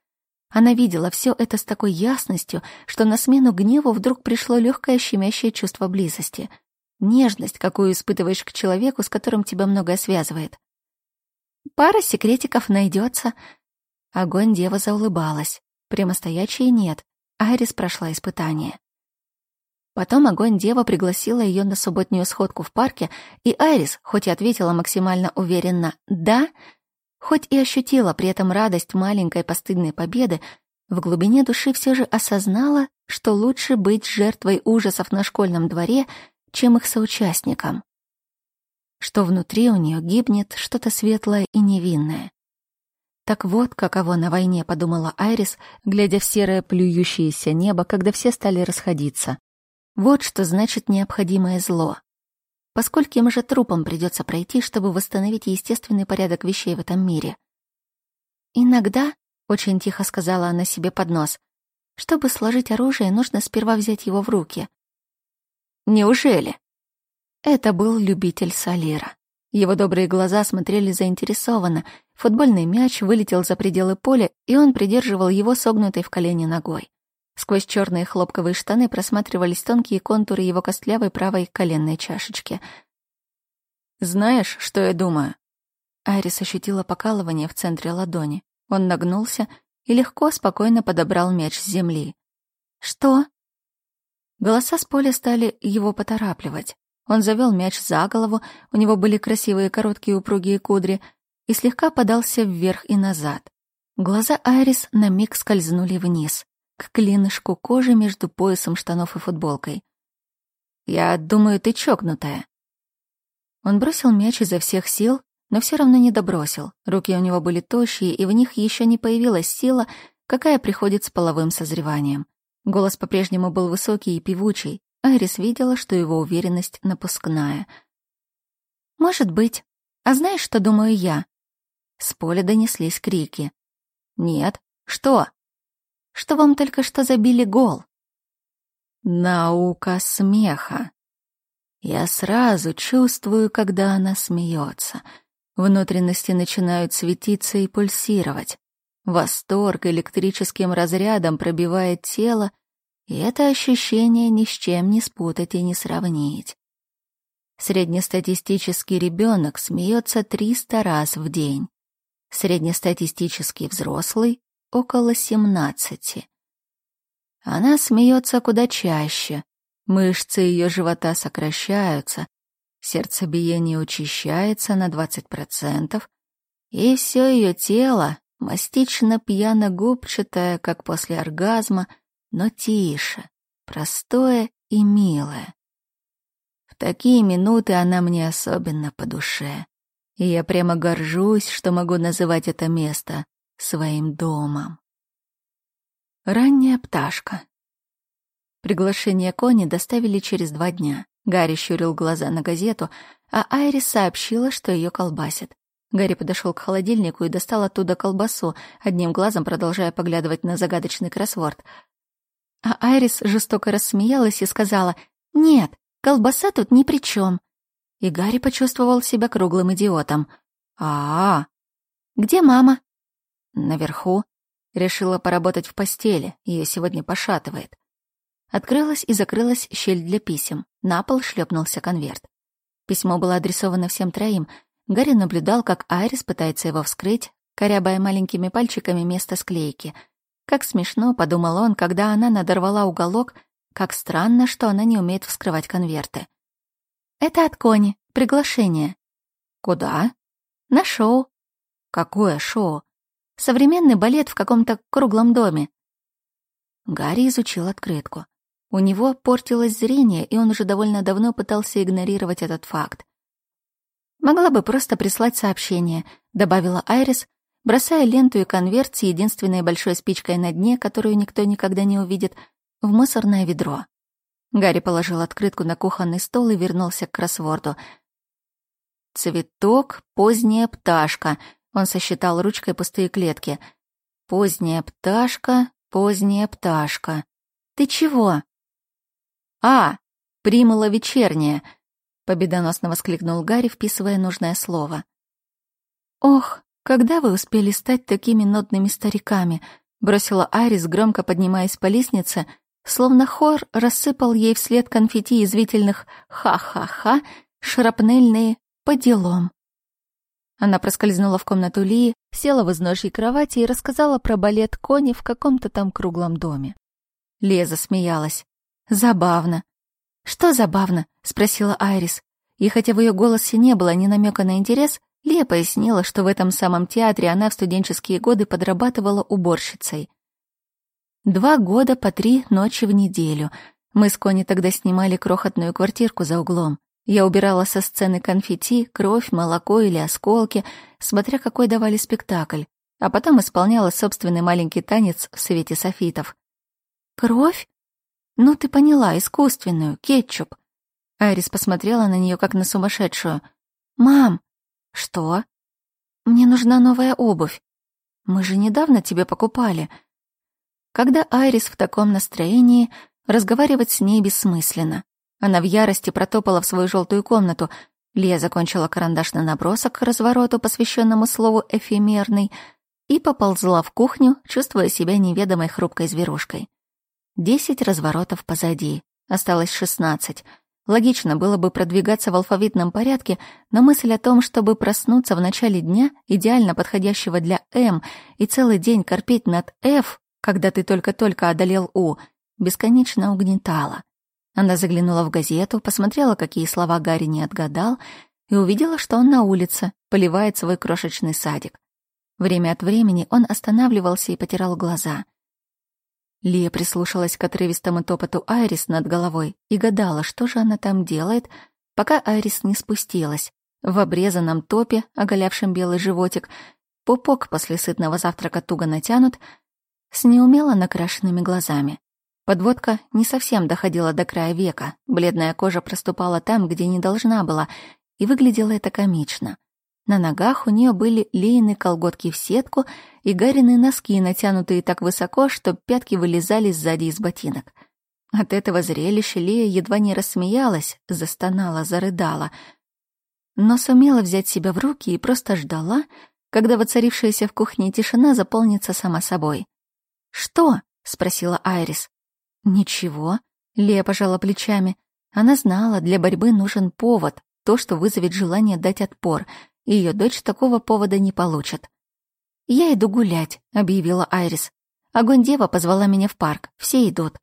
Она видела все это с такой ясностью, что на смену гневу вдруг пришло легкое щемящее чувство близости. Нежность, какую испытываешь к человеку, с которым тебя многое связывает. Пара секретиков найдется, Огонь дева заулыбалась. Прямостоячей нет. Айрис прошла испытание. Потом огонь дева пригласила ее на субботнюю сходку в парке, и Айрис, хоть и ответила максимально уверенно «да», хоть и ощутила при этом радость маленькой постыдной победы, в глубине души все же осознала, что лучше быть жертвой ужасов на школьном дворе, чем их соучастником. Что внутри у нее гибнет что-то светлое и невинное. Так вот, каково на войне, подумала Айрис, глядя в серое плюющееся небо, когда все стали расходиться. Вот что значит необходимое зло. По скольким же трупам придется пройти, чтобы восстановить естественный порядок вещей в этом мире? Иногда, очень тихо сказала она себе под нос, чтобы сложить оружие, нужно сперва взять его в руки. Неужели? Это был любитель Салира. Его добрые глаза смотрели заинтересованно. Футбольный мяч вылетел за пределы поля, и он придерживал его согнутой в колени ногой. Сквозь черные хлопковые штаны просматривались тонкие контуры его костлявой правой коленной чашечки. «Знаешь, что я думаю?» Айрис ощутила покалывание в центре ладони. Он нагнулся и легко, спокойно подобрал мяч с земли. «Что?» Голоса с поля стали его поторапливать. Он завел мяч за голову, у него были красивые короткие упругие кудри, и слегка подался вверх и назад. Глаза Айрис на миг скользнули вниз, к клинышку кожи между поясом штанов и футболкой. «Я думаю, ты чокнутая». Он бросил мяч изо всех сил, но все равно не добросил. Руки у него были тощие, и в них еще не появилась сила, какая приходит с половым созреванием. Голос по-прежнему был высокий и певучий, Айрис видела, что его уверенность напускная. «Может быть. А знаешь, что думаю я?» С поля донеслись крики. «Нет. Что?» «Что вам только что забили гол?» «Наука смеха. Я сразу чувствую, когда она смеется. Внутренности начинают светиться и пульсировать. Восторг электрическим разрядом пробивает тело, и это ощущение ни с чем не спутать и не сравнить. Среднестатистический ребенок смеется 300 раз в день. Среднестатистический взрослый — около 17. Она смеется куда чаще. Мышцы ее живота сокращаются, сердцебиение учащается на 20%, и все ее тело мастично-пьяно-губчатое, как после оргазма, но тише, простое и милое. В такие минуты она мне особенно по душе, и я прямо горжусь, что могу называть это место своим домом. Ранняя пташка. Приглашение Кони доставили через два дня. Гарри щурил глаза на газету, а Айрис сообщила, что ее колбасит. Гарри подошел к холодильнику и достал оттуда колбасу, одним глазом продолжая поглядывать на загадочный кроссворд. А Айрис жестоко рассмеялась и сказала «Нет, колбаса тут ни при чем». И Гарри почувствовал себя круглым идиотом. а а, Где мама?» «Наверху», Решила поработать в постели, ее сегодня пошатывает. Открылась и закрылась щель для писем. На пол шлепнулся конверт. Письмо было адресовано всем троим. Гарри наблюдал, как Айрис пытается его вскрыть, корябая маленькими пальчиками место склейки. Как смешно, подумал он, когда она надорвала уголок, как странно, что она не умеет вскрывать конверты. «Это от Кони. Приглашение». «Куда?» «На шоу». «Какое шоу?» Современный балет в каком-то круглом доме. Гарри изучил открытку. У него портилось зрение, и он уже довольно давно пытался игнорировать этот факт. «Могла бы просто прислать сообщение», — добавила Айрис, бросая ленту и конверт с единственной большой спичкой на дне, которую никто никогда не увидит, в мусорное ведро. Гарри положил открытку на кухонный стол и вернулся к кроссворду. «Цветок, поздняя пташка», он сосчитал ручкой пустые клетки. «Поздняя пташка, поздняя пташка. Ты чего?» «А, примула вечерняя», — победоносно воскликнул Гарри, вписывая нужное слово. «Ох, когда вы успели стать такими нотными стариками?» — бросила Арис, громко поднимаясь по лестнице, словно хор рассыпал ей вслед конфетти извительных «ха-ха-ха», шрапнельные «по делам». Она проскользнула в комнату Лии, села в изножьей кровати и рассказала про балет Кони в каком-то там круглом доме. Лия засмеялась. «Забавно». «Что забавно?» — спросила Айрис. И хотя в ее голосе не было ни намека на интерес, Лия пояснила, что в этом самом театре она в студенческие годы подрабатывала уборщицей. Два года по три ночи в неделю. Мы с Кони тогда снимали крохотную квартирку за углом. Я убирала со сцены конфетти, кровь, молоко или осколки, смотря какой давали спектакль, а потом исполняла собственный маленький танец в свете софитов. «Кровь? Ну, ты поняла, искусственную, кетчуп». Айрис посмотрела на нее как на сумасшедшую. «Мам!» «Что?» «Мне нужна новая обувь. Мы же недавно тебе покупали». Когда Айрис в таком настроении, разговаривать с ней бессмысленно. Она в ярости протопала в свою желтую комнату. Лия закончила карандашный набросок к развороту, посвященному слову «эфемерный», и поползла в кухню, чувствуя себя неведомой хрупкой зверушкой. Десять разворотов позади, осталось шестнадцать. Логично было бы продвигаться в алфавитном порядке, но мысль о том, чтобы проснуться в начале дня, идеально подходящего для «М», и целый день корпеть над «Ф», когда ты только-только одолел «У», бесконечно угнетала. Она заглянула в газету, посмотрела, какие слова Гарри не отгадал, и увидела, что он на улице, поливает свой крошечный садик. Время от времени он останавливался и потирал глаза. Лия прислушалась к отрывистому топоту Айрис над головой и гадала, что же она там делает, пока Айрис не спустилась. В обрезанном топе, оголявшем белый животик, пупок после сытного завтрака туго натянут, с неумело накрашенными глазами. Подводка не совсем доходила до края века, бледная кожа проступала там, где не должна была, и выглядело это комично. На ногах у нее были лейные колготки в сетку и гарины носки, натянутые так высоко, что пятки вылезали сзади из ботинок. От этого зрелища Лия едва не рассмеялась, застонала, зарыдала. но сумела взять себя в руки и просто ждала, когда воцарившаяся в кухне тишина заполнится сама собой. «Что?» — спросила Айрис. «Ничего», — Лея пожала плечами. Она знала, для борьбы нужен повод, то, что вызовет желание дать отпор, ее дочь такого повода не получит. «Я иду гулять», — объявила Айрис. «Огонь дева позвала меня в парк. Все идут».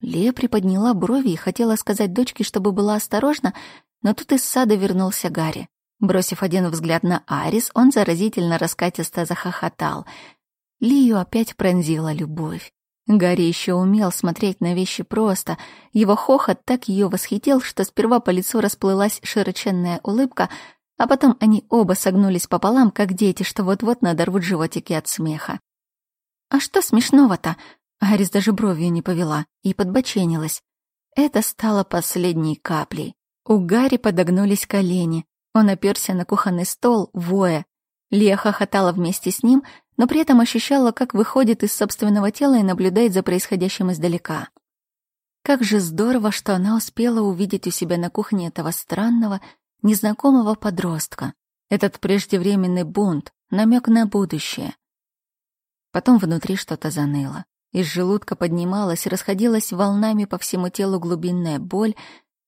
Лея приподняла брови и хотела сказать дочке, чтобы была осторожна, но тут из сада вернулся Гарри. Бросив один взгляд на Арис, он заразительно раскатисто захохотал. Лию опять пронзила любовь. Гарри еще умел смотреть на вещи просто. Его хохот так ее восхитил, что сперва по лицу расплылась широченная улыбка, а потом они оба согнулись пополам, как дети, что вот-вот надорвут животики от смеха. «А что смешного-то?» Арис даже бровью не повела и подбоченилась. Это стало последней каплей. У Гарри подогнулись колени. Он оперся на кухонный стол, воя. Лия хохотала вместе с ним, но при этом ощущала, как выходит из собственного тела и наблюдает за происходящим издалека. Как же здорово, что она успела увидеть у себя на кухне этого странного, незнакомого подростка. Этот преждевременный бунт, намек на будущее. Потом внутри что-то заныло. Из желудка поднималась, расходилась волнами по всему телу глубинная боль,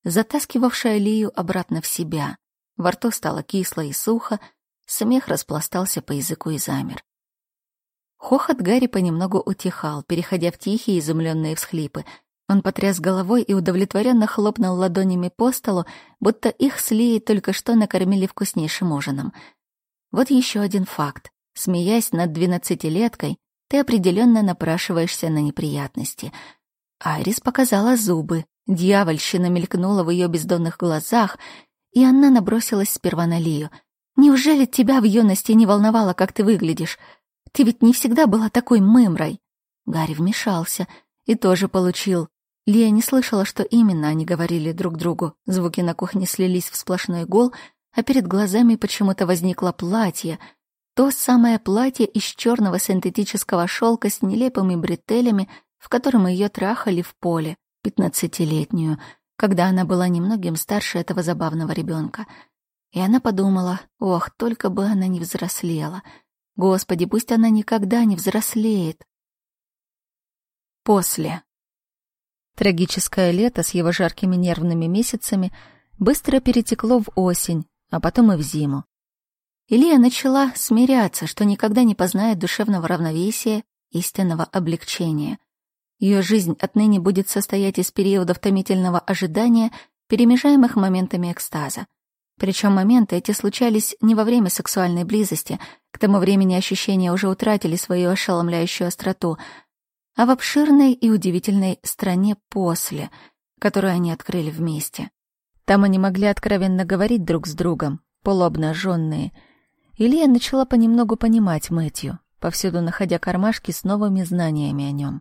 затаскивавшая Лию обратно в себя. Во рту стало кисло и сухо, смех распластался по языку и замер. Хохот Гарри понемногу утихал, переходя в тихие изумленные всхлипы. Он потряс головой и удовлетворенно хлопнул ладонями по столу, будто их с Лией только что накормили вкуснейшим ужином. Вот еще один факт. Смеясь над двенадцатилеткой, ты определенно напрашиваешься на неприятности. Айрис показала зубы, дьявольщина мелькнула в ее бездонных глазах, и она набросилась сперва на Лию. «Неужели тебя в юности не волновало, как ты выглядишь? Ты ведь не всегда была такой мымрой». Гарри вмешался и тоже получил. Лия не слышала, что именно они говорили друг другу. Звуки на кухне слились в сплошной гол, а перед глазами почему-то возникло платье — то самое платье из черного синтетического шелка с нелепыми бретелями, в котором ее трахали в поле, пятнадцатилетнюю, когда она была немногим старше этого забавного ребенка. И она подумала, ох, только бы она не взрослела. Господи, пусть она никогда не взрослеет. После. Трагическое лето с его жаркими нервными месяцами быстро перетекло в осень, а потом и в зиму. Илья начала смиряться, что никогда не познает душевного равновесия, истинного облегчения. Ее жизнь отныне будет состоять из периодов томительного ожидания, перемежаемых моментами экстаза. Причем моменты эти случались не во время сексуальной близости, к тому времени ощущения уже утратили свою ошеломляющую остроту, а в обширной и удивительной стране после, которую они открыли вместе. Там они могли откровенно говорить друг с другом, полуобнаженные — Илья начала понемногу понимать Мэтью, повсюду находя кармашки с новыми знаниями о нем.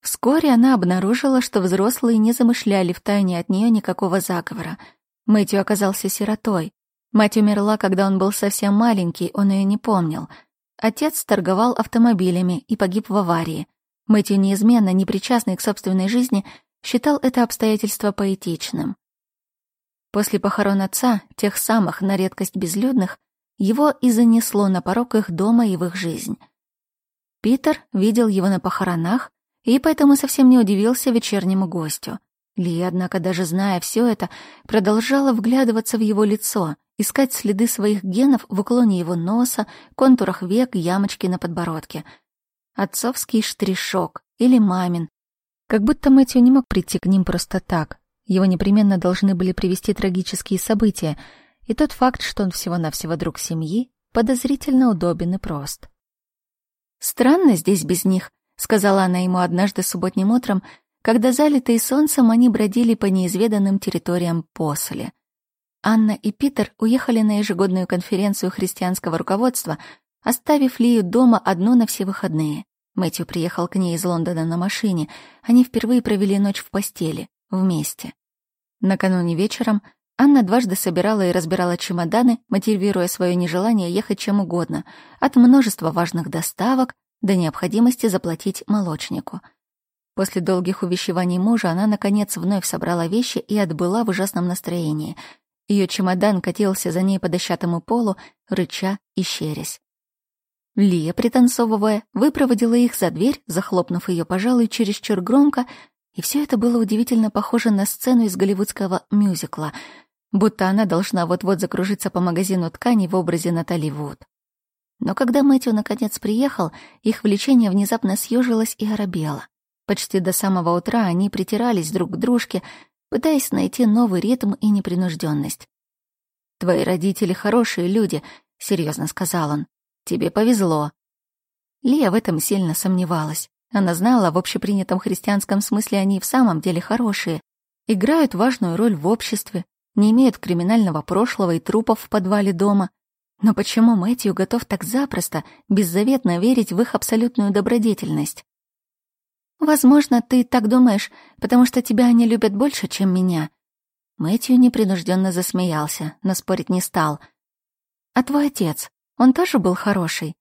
Вскоре она обнаружила, что взрослые не замышляли в тайне от нее никакого заговора. Мэтью оказался сиротой. Мать умерла, когда он был совсем маленький, он ее не помнил. Отец торговал автомобилями и погиб в аварии. Мэтью, неизменно не причастный к собственной жизни, считал это обстоятельство поэтичным. После похорон отца, тех самых, на редкость безлюдных, его и занесло на порог их дома и в их жизнь. Питер видел его на похоронах и поэтому совсем не удивился вечернему гостю. Ли, однако, даже зная все это, продолжала вглядываться в его лицо, искать следы своих генов в уклоне его носа, контурах век, ямочки на подбородке. Отцовский штришок или мамин. Как будто Мэтью не мог прийти к ним просто так. Его непременно должны были привести трагические события — и тот факт, что он всего-навсего друг семьи, подозрительно удобен и прост. «Странно здесь без них», — сказала она ему однажды субботним утром, когда залитые солнцем они бродили по неизведанным территориям после. Анна и Питер уехали на ежегодную конференцию христианского руководства, оставив Лию дома одну на все выходные. Мэтью приехал к ней из Лондона на машине. Они впервые провели ночь в постели, вместе. Накануне вечером Анна дважды собирала и разбирала чемоданы, мотивируя свое нежелание ехать чем угодно, от множества важных доставок до необходимости заплатить молочнику. После долгих увещеваний мужа она, наконец, вновь собрала вещи и отбыла в ужасном настроении. Ее чемодан катился за ней по дощатому полу, рыча и щерясь. Лия, пританцовывая, выпроводила их за дверь, захлопнув ее, пожалуй, чересчур громко, и все это было удивительно похоже на сцену из голливудского мюзикла, будто она должна вот-вот закружиться по магазину тканей в образе Натали Вуд. Но когда Мэтью наконец приехал, их влечение внезапно съежилось и оробело. Почти до самого утра они притирались друг к дружке, пытаясь найти новый ритм и непринужденность. «Твои родители хорошие люди», — серьезно сказал он. «Тебе повезло». Лия в этом сильно сомневалась. Она знала, в общепринятом христианском смысле они в самом деле хорошие, играют важную роль в обществе, не имеют криминального прошлого и трупов в подвале дома. Но почему Мэтью готов так запросто, беззаветно верить в их абсолютную добродетельность? Возможно, ты так думаешь, потому что тебя они любят больше, чем меня. Мэтью непринужденно засмеялся, но спорить не стал. А твой отец, он тоже был хороший?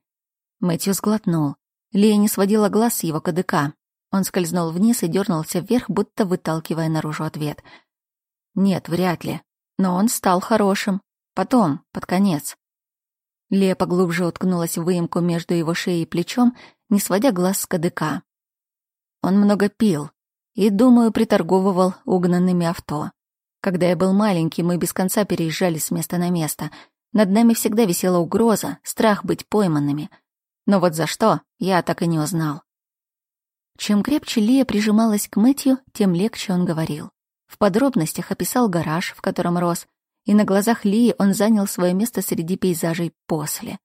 Мэтью сглотнул. Лия не сводила глаз с его кадыка. Он скользнул вниз и дернулся вверх, будто выталкивая наружу ответ. Нет, вряд ли. Но он стал хорошим. Потом, под конец. Лия поглубже уткнулась в выемку между его шеей и плечом, не сводя глаз с кадыка. Он много пил и, думаю, приторговывал угнанными авто. Когда я был маленький, мы без конца переезжали с места на место. Над нами всегда висела угроза, страх быть пойманными. Но вот за что, я так и не узнал. Чем крепче Лия прижималась к Мэтью, тем легче он говорил. В подробностях описал гараж, в котором рос, и на глазах Лии он занял свое место среди пейзажей после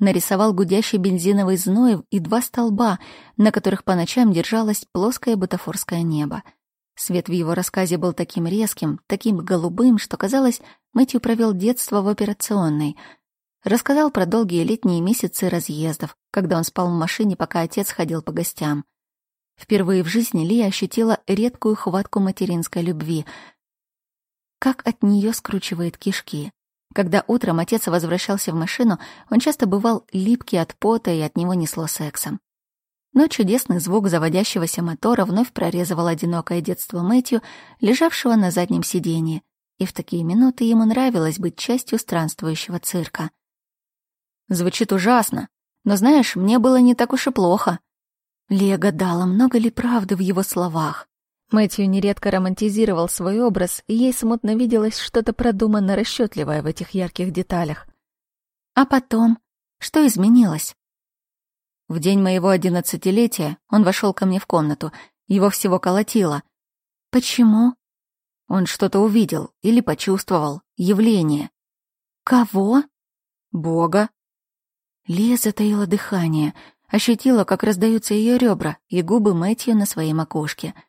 нарисовал гудящий бензиновый зной и два столба, на которых по ночам держалось плоское бутафорское небо. Свет в его рассказе был таким резким, таким голубым, что, казалось, Мэтью провел детство в операционной. Рассказал про долгие летние месяцы разъездов, когда он спал в машине, пока отец ходил по гостям. Впервые в жизни Лия ощутила редкую хватку материнской любви. Как от нее скручивает кишки. Когда утром отец возвращался в машину, он часто бывал липкий от пота и от него несло сексом. Но чудесный звук заводящегося мотора вновь прорезывал одинокое детство Мэтью, лежавшего на заднем сиденье, и в такие минуты ему нравилось быть частью странствующего цирка. Звучит ужасно, но знаешь, мне было не так уж и плохо. Лея гадала, много ли правды в его словах. Мэтью нередко романтизировал свой образ, и ей смутно виделось что-то продуманно расчетливое в этих ярких деталях. А потом? Что изменилось? В день моего одиннадцатилетия он вошел ко мне в комнату. Его всего колотило. Почему? Он что-то увидел или почувствовал. Явление. Кого? Бога. Лия затаила дыхание, ощутила, как раздаются ее ребра и губы Мэтью на своей макушке —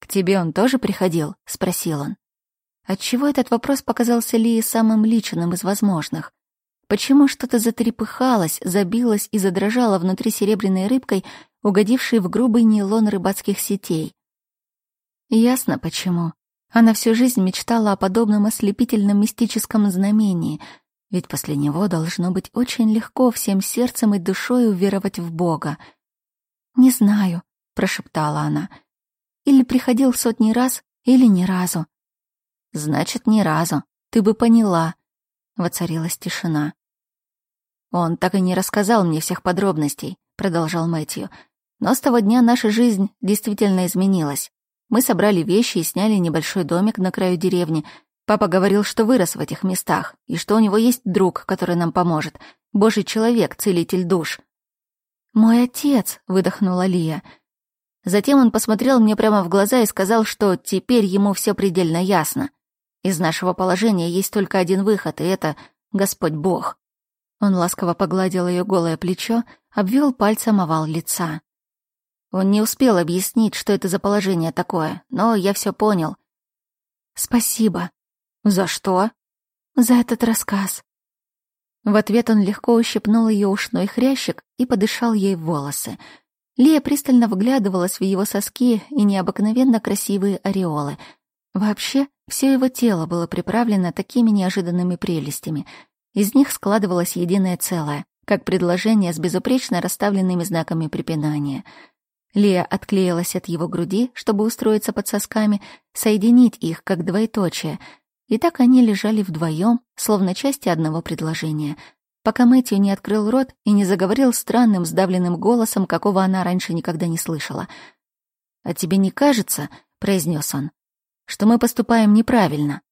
«К тебе он тоже приходил?» — спросил он. Отчего этот вопрос показался Лии самым личным из возможных? Почему что-то затрепыхалось, забилось и задрожало внутри серебряной рыбкой, угодившей в грубый нейлон рыбацких сетей? Ясно почему. Она всю жизнь мечтала о подобном ослепительном мистическом знамении, ведь после него должно быть очень легко всем сердцем и душой уверовать в Бога. «Не знаю», — прошептала она, — или приходил сотни раз, или ни разу. Значит, ни разу. Ты бы поняла. Воцарилась тишина. Он так и не рассказал мне всех подробностей, продолжал Мэтью. Но с того дня наша жизнь действительно изменилась. Мы собрали вещи и сняли небольшой домик на краю деревни. Папа говорил, что вырос в этих местах, и что у него есть друг, который нам поможет. Божий человек, целитель душ. «Мой отец», — выдохнула Лия, — Затем он посмотрел мне прямо в глаза и сказал, что теперь ему все предельно ясно. Из нашего положения есть только один выход, и это Господь Бог. Он ласково погладил ее голое плечо, обвел пальцем овал лица. Он не успел объяснить, что это за положение такое, но я все понял. Спасибо. За что? За этот рассказ. В ответ он легко ущипнул ее ушной хрящик и подышал ей в волосы — Лия пристально вглядывалась в его соски и необыкновенно красивые ореолы. Вообще, все его тело было приправлено такими неожиданными прелестями. Из них складывалось единое целое, как предложение с безупречно расставленными знаками препинания. Лия отклеилась от его груди, чтобы устроиться под сосками, соединить их, как двоеточие, И так они лежали вдвоем, словно части одного предложения, пока Мэтью не открыл рот и не заговорил странным сдавленным голосом, какого она раньше никогда не слышала. «А тебе не кажется, — произнес он, — что мы поступаем неправильно?»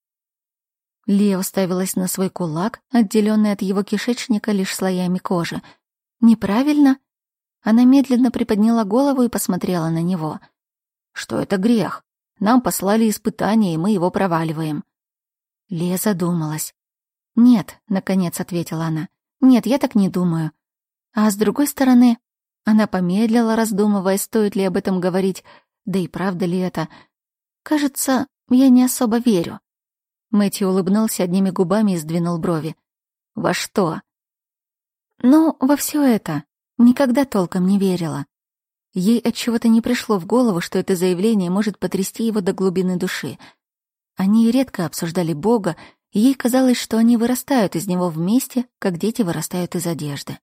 Лия уставилась на свой кулак, отделенный от его кишечника лишь слоями кожи. «Неправильно?» Она медленно приподняла голову и посмотрела на него. «Что это грех? Нам послали испытание, и мы его проваливаем. Лия задумалась. «Нет», — наконец ответила она. «Нет, я так не думаю». А с другой стороны, она помедлила, раздумывая, стоит ли об этом говорить, да и правда ли это. «Кажется, я не особо верю». Мэтью улыбнулся одними губами и сдвинул брови. «Во что?» «Ну, во все это. Никогда толком не верила». Ей от чего то не пришло в голову, что это заявление может потрясти его до глубины души — они редко обсуждали Бога, и ей казалось, что они вырастают из него вместе, как дети вырастают из одежды.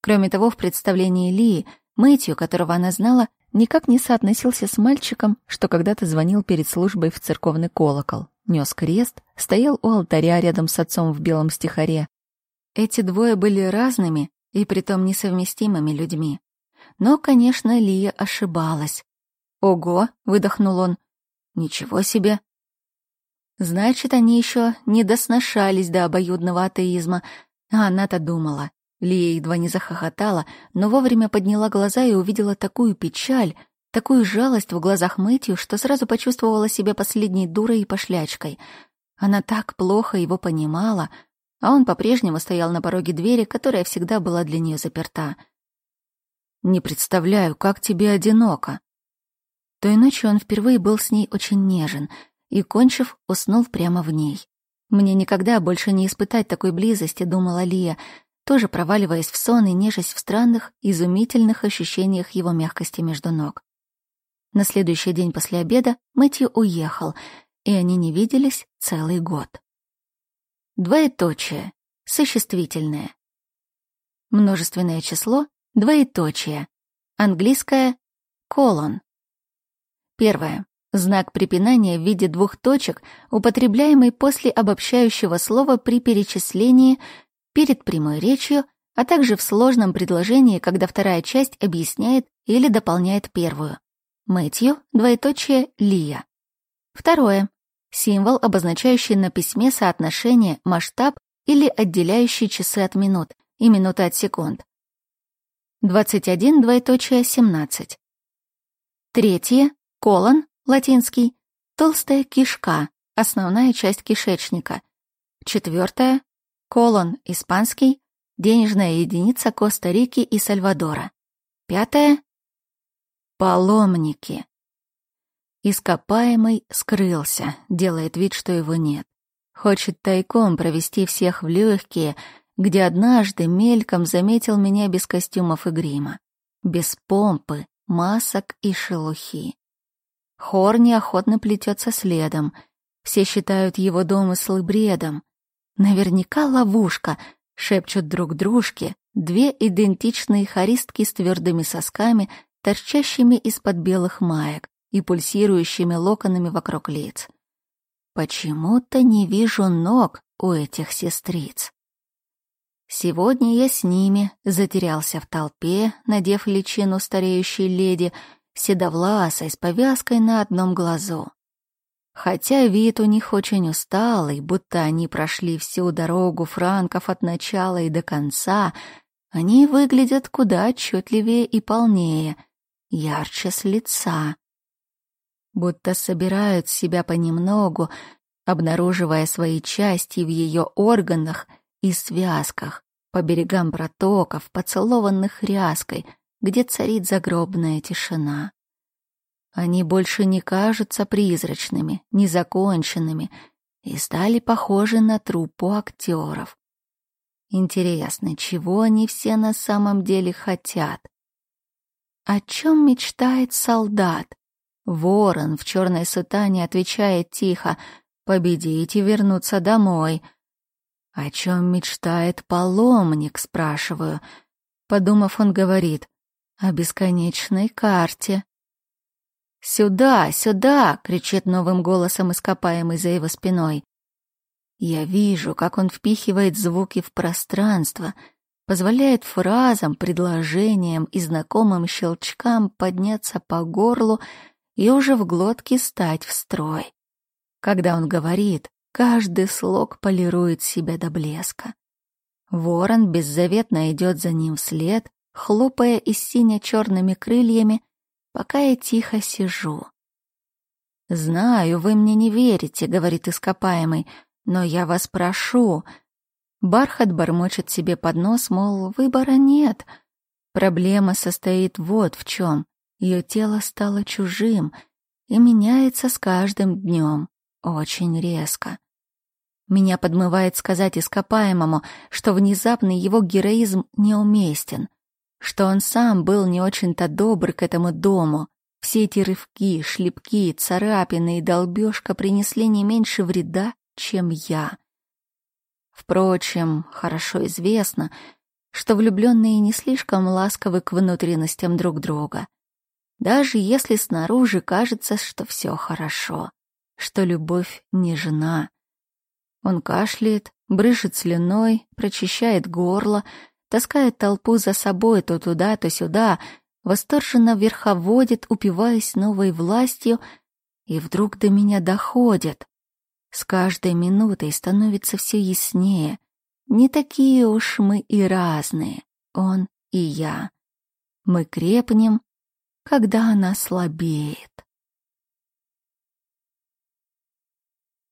Кроме того, в представлении Лии, Мэтью, которого она знала, никак не соотносился с мальчиком, что когда-то звонил перед службой в церковный колокол, нес крест, стоял у алтаря рядом с отцом в белом стихаре. Эти двое были разными и притом несовместимыми людьми. Но, конечно, Лия ошибалась. «Ого!» — выдохнул он. «Ничего себе! Значит, они еще не досношались до обоюдного атеизма. А она-то думала. Лия едва не захохотала, но вовремя подняла глаза и увидела такую печаль, такую жалость в глазах Мэтью, что сразу почувствовала себя последней дурой и пошлячкой. Она так плохо его понимала, а он по-прежнему стоял на пороге двери, которая всегда была для нее заперта. «Не представляю, как тебе одиноко». Той ночью он впервые был с ней очень нежен — и, кончив, уснул прямо в ней. Мне никогда больше не испытать такой близости, думала Лия, тоже проваливаясь в сон и нежесть в странных, изумительных ощущениях его мягкости между ног. На следующий день после обеда Мэтью уехал, и они не виделись целый год. Двоеточие. Существительное. Множественное число. Двоеточие. Английское. Колон. Первое. Знак препинания в виде двух точек, употребляемый после обобщающего слова при перечислении, перед прямой речью, а также в сложном предложении, когда вторая часть объясняет или дополняет первую. Мэтью, двоеточие, Лия. Второе. Символ, обозначающий на письме соотношение, масштаб или отделяющий часы от минут и минуты от секунд. 21, двоеточие, 17. Третье. Колон, латинский, толстая кишка, основная часть кишечника. Четвертое — колон, испанский, денежная единица Коста-Рики и Сальвадора. Пятое — паломники. Ископаемый скрылся, делает вид, что его нет. Хочет тайком провести всех в легкие, где однажды мельком заметил меня без костюмов и грима, без помпы, масок и шелухи. Хор неохотно плетется следом. Все считают его домыслы бредом. Наверняка ловушка, шепчут друг дружке две идентичные хористки с твердыми сосками, торчащими из-под белых маек и пульсирующими локонами вокруг лиц. Почему-то не вижу ног у этих сестриц. Сегодня я с ними затерялся в толпе, надев личину стареющей леди — седовласой, с повязкой на одном глазу. Хотя вид у них очень усталый, будто они прошли всю дорогу франков от начала и до конца, они выглядят куда отчетливее и полнее, ярче с лица. Будто собирают себя понемногу, обнаруживая свои части в ее органах и связках, по берегам протоков, поцелованных ряской — где царит загробная тишина. Они больше не кажутся призрачными, незаконченными и стали похожи на труппу актеров. Интересно, чего они все на самом деле хотят? О чем мечтает солдат? Ворон в черной сутане отвечает тихо «Победить и вернуться домой». «О чем мечтает паломник?» — спрашиваю. Подумав, он говорит о бесконечной карте. «Сюда, сюда!» — кричит новым голосом ископаемый за его спиной. Я вижу, как он впихивает звуки в пространство, позволяет фразам, предложениям и знакомым щелчкам подняться по горлу и уже в глотке стать в строй. Когда он говорит, каждый слог полирует себя до блеска. Ворон беззаветно идет за ним вслед, хлопая и сине-черными крыльями, пока я тихо сижу. «Знаю, вы мне не верите», — говорит ископаемый, — «но я вас прошу». Бархат бормочет себе под нос, мол, выбора нет. Проблема состоит вот в чем. Ее тело стало чужим и меняется с каждым днем очень резко. Меня подмывает сказать ископаемому, что внезапный его героизм неуместен, что он сам был не очень-то добр к этому дому. Все эти рывки, шлепки, царапины и долбёжка принесли не меньше вреда, чем я. Впрочем, хорошо известно, что влюбленные не слишком ласковы к внутренностям друг друга. Даже если снаружи кажется, что все хорошо, что любовь не жена. Он кашляет, брышет слюной, прочищает горло, таскает толпу за собой то туда, то сюда, восторженно верховодит, упиваясь новой властью, и вдруг до меня доходит. С каждой минутой становится все яснее. Не такие уж мы и разные, он и я. Мы крепнем, когда она слабеет.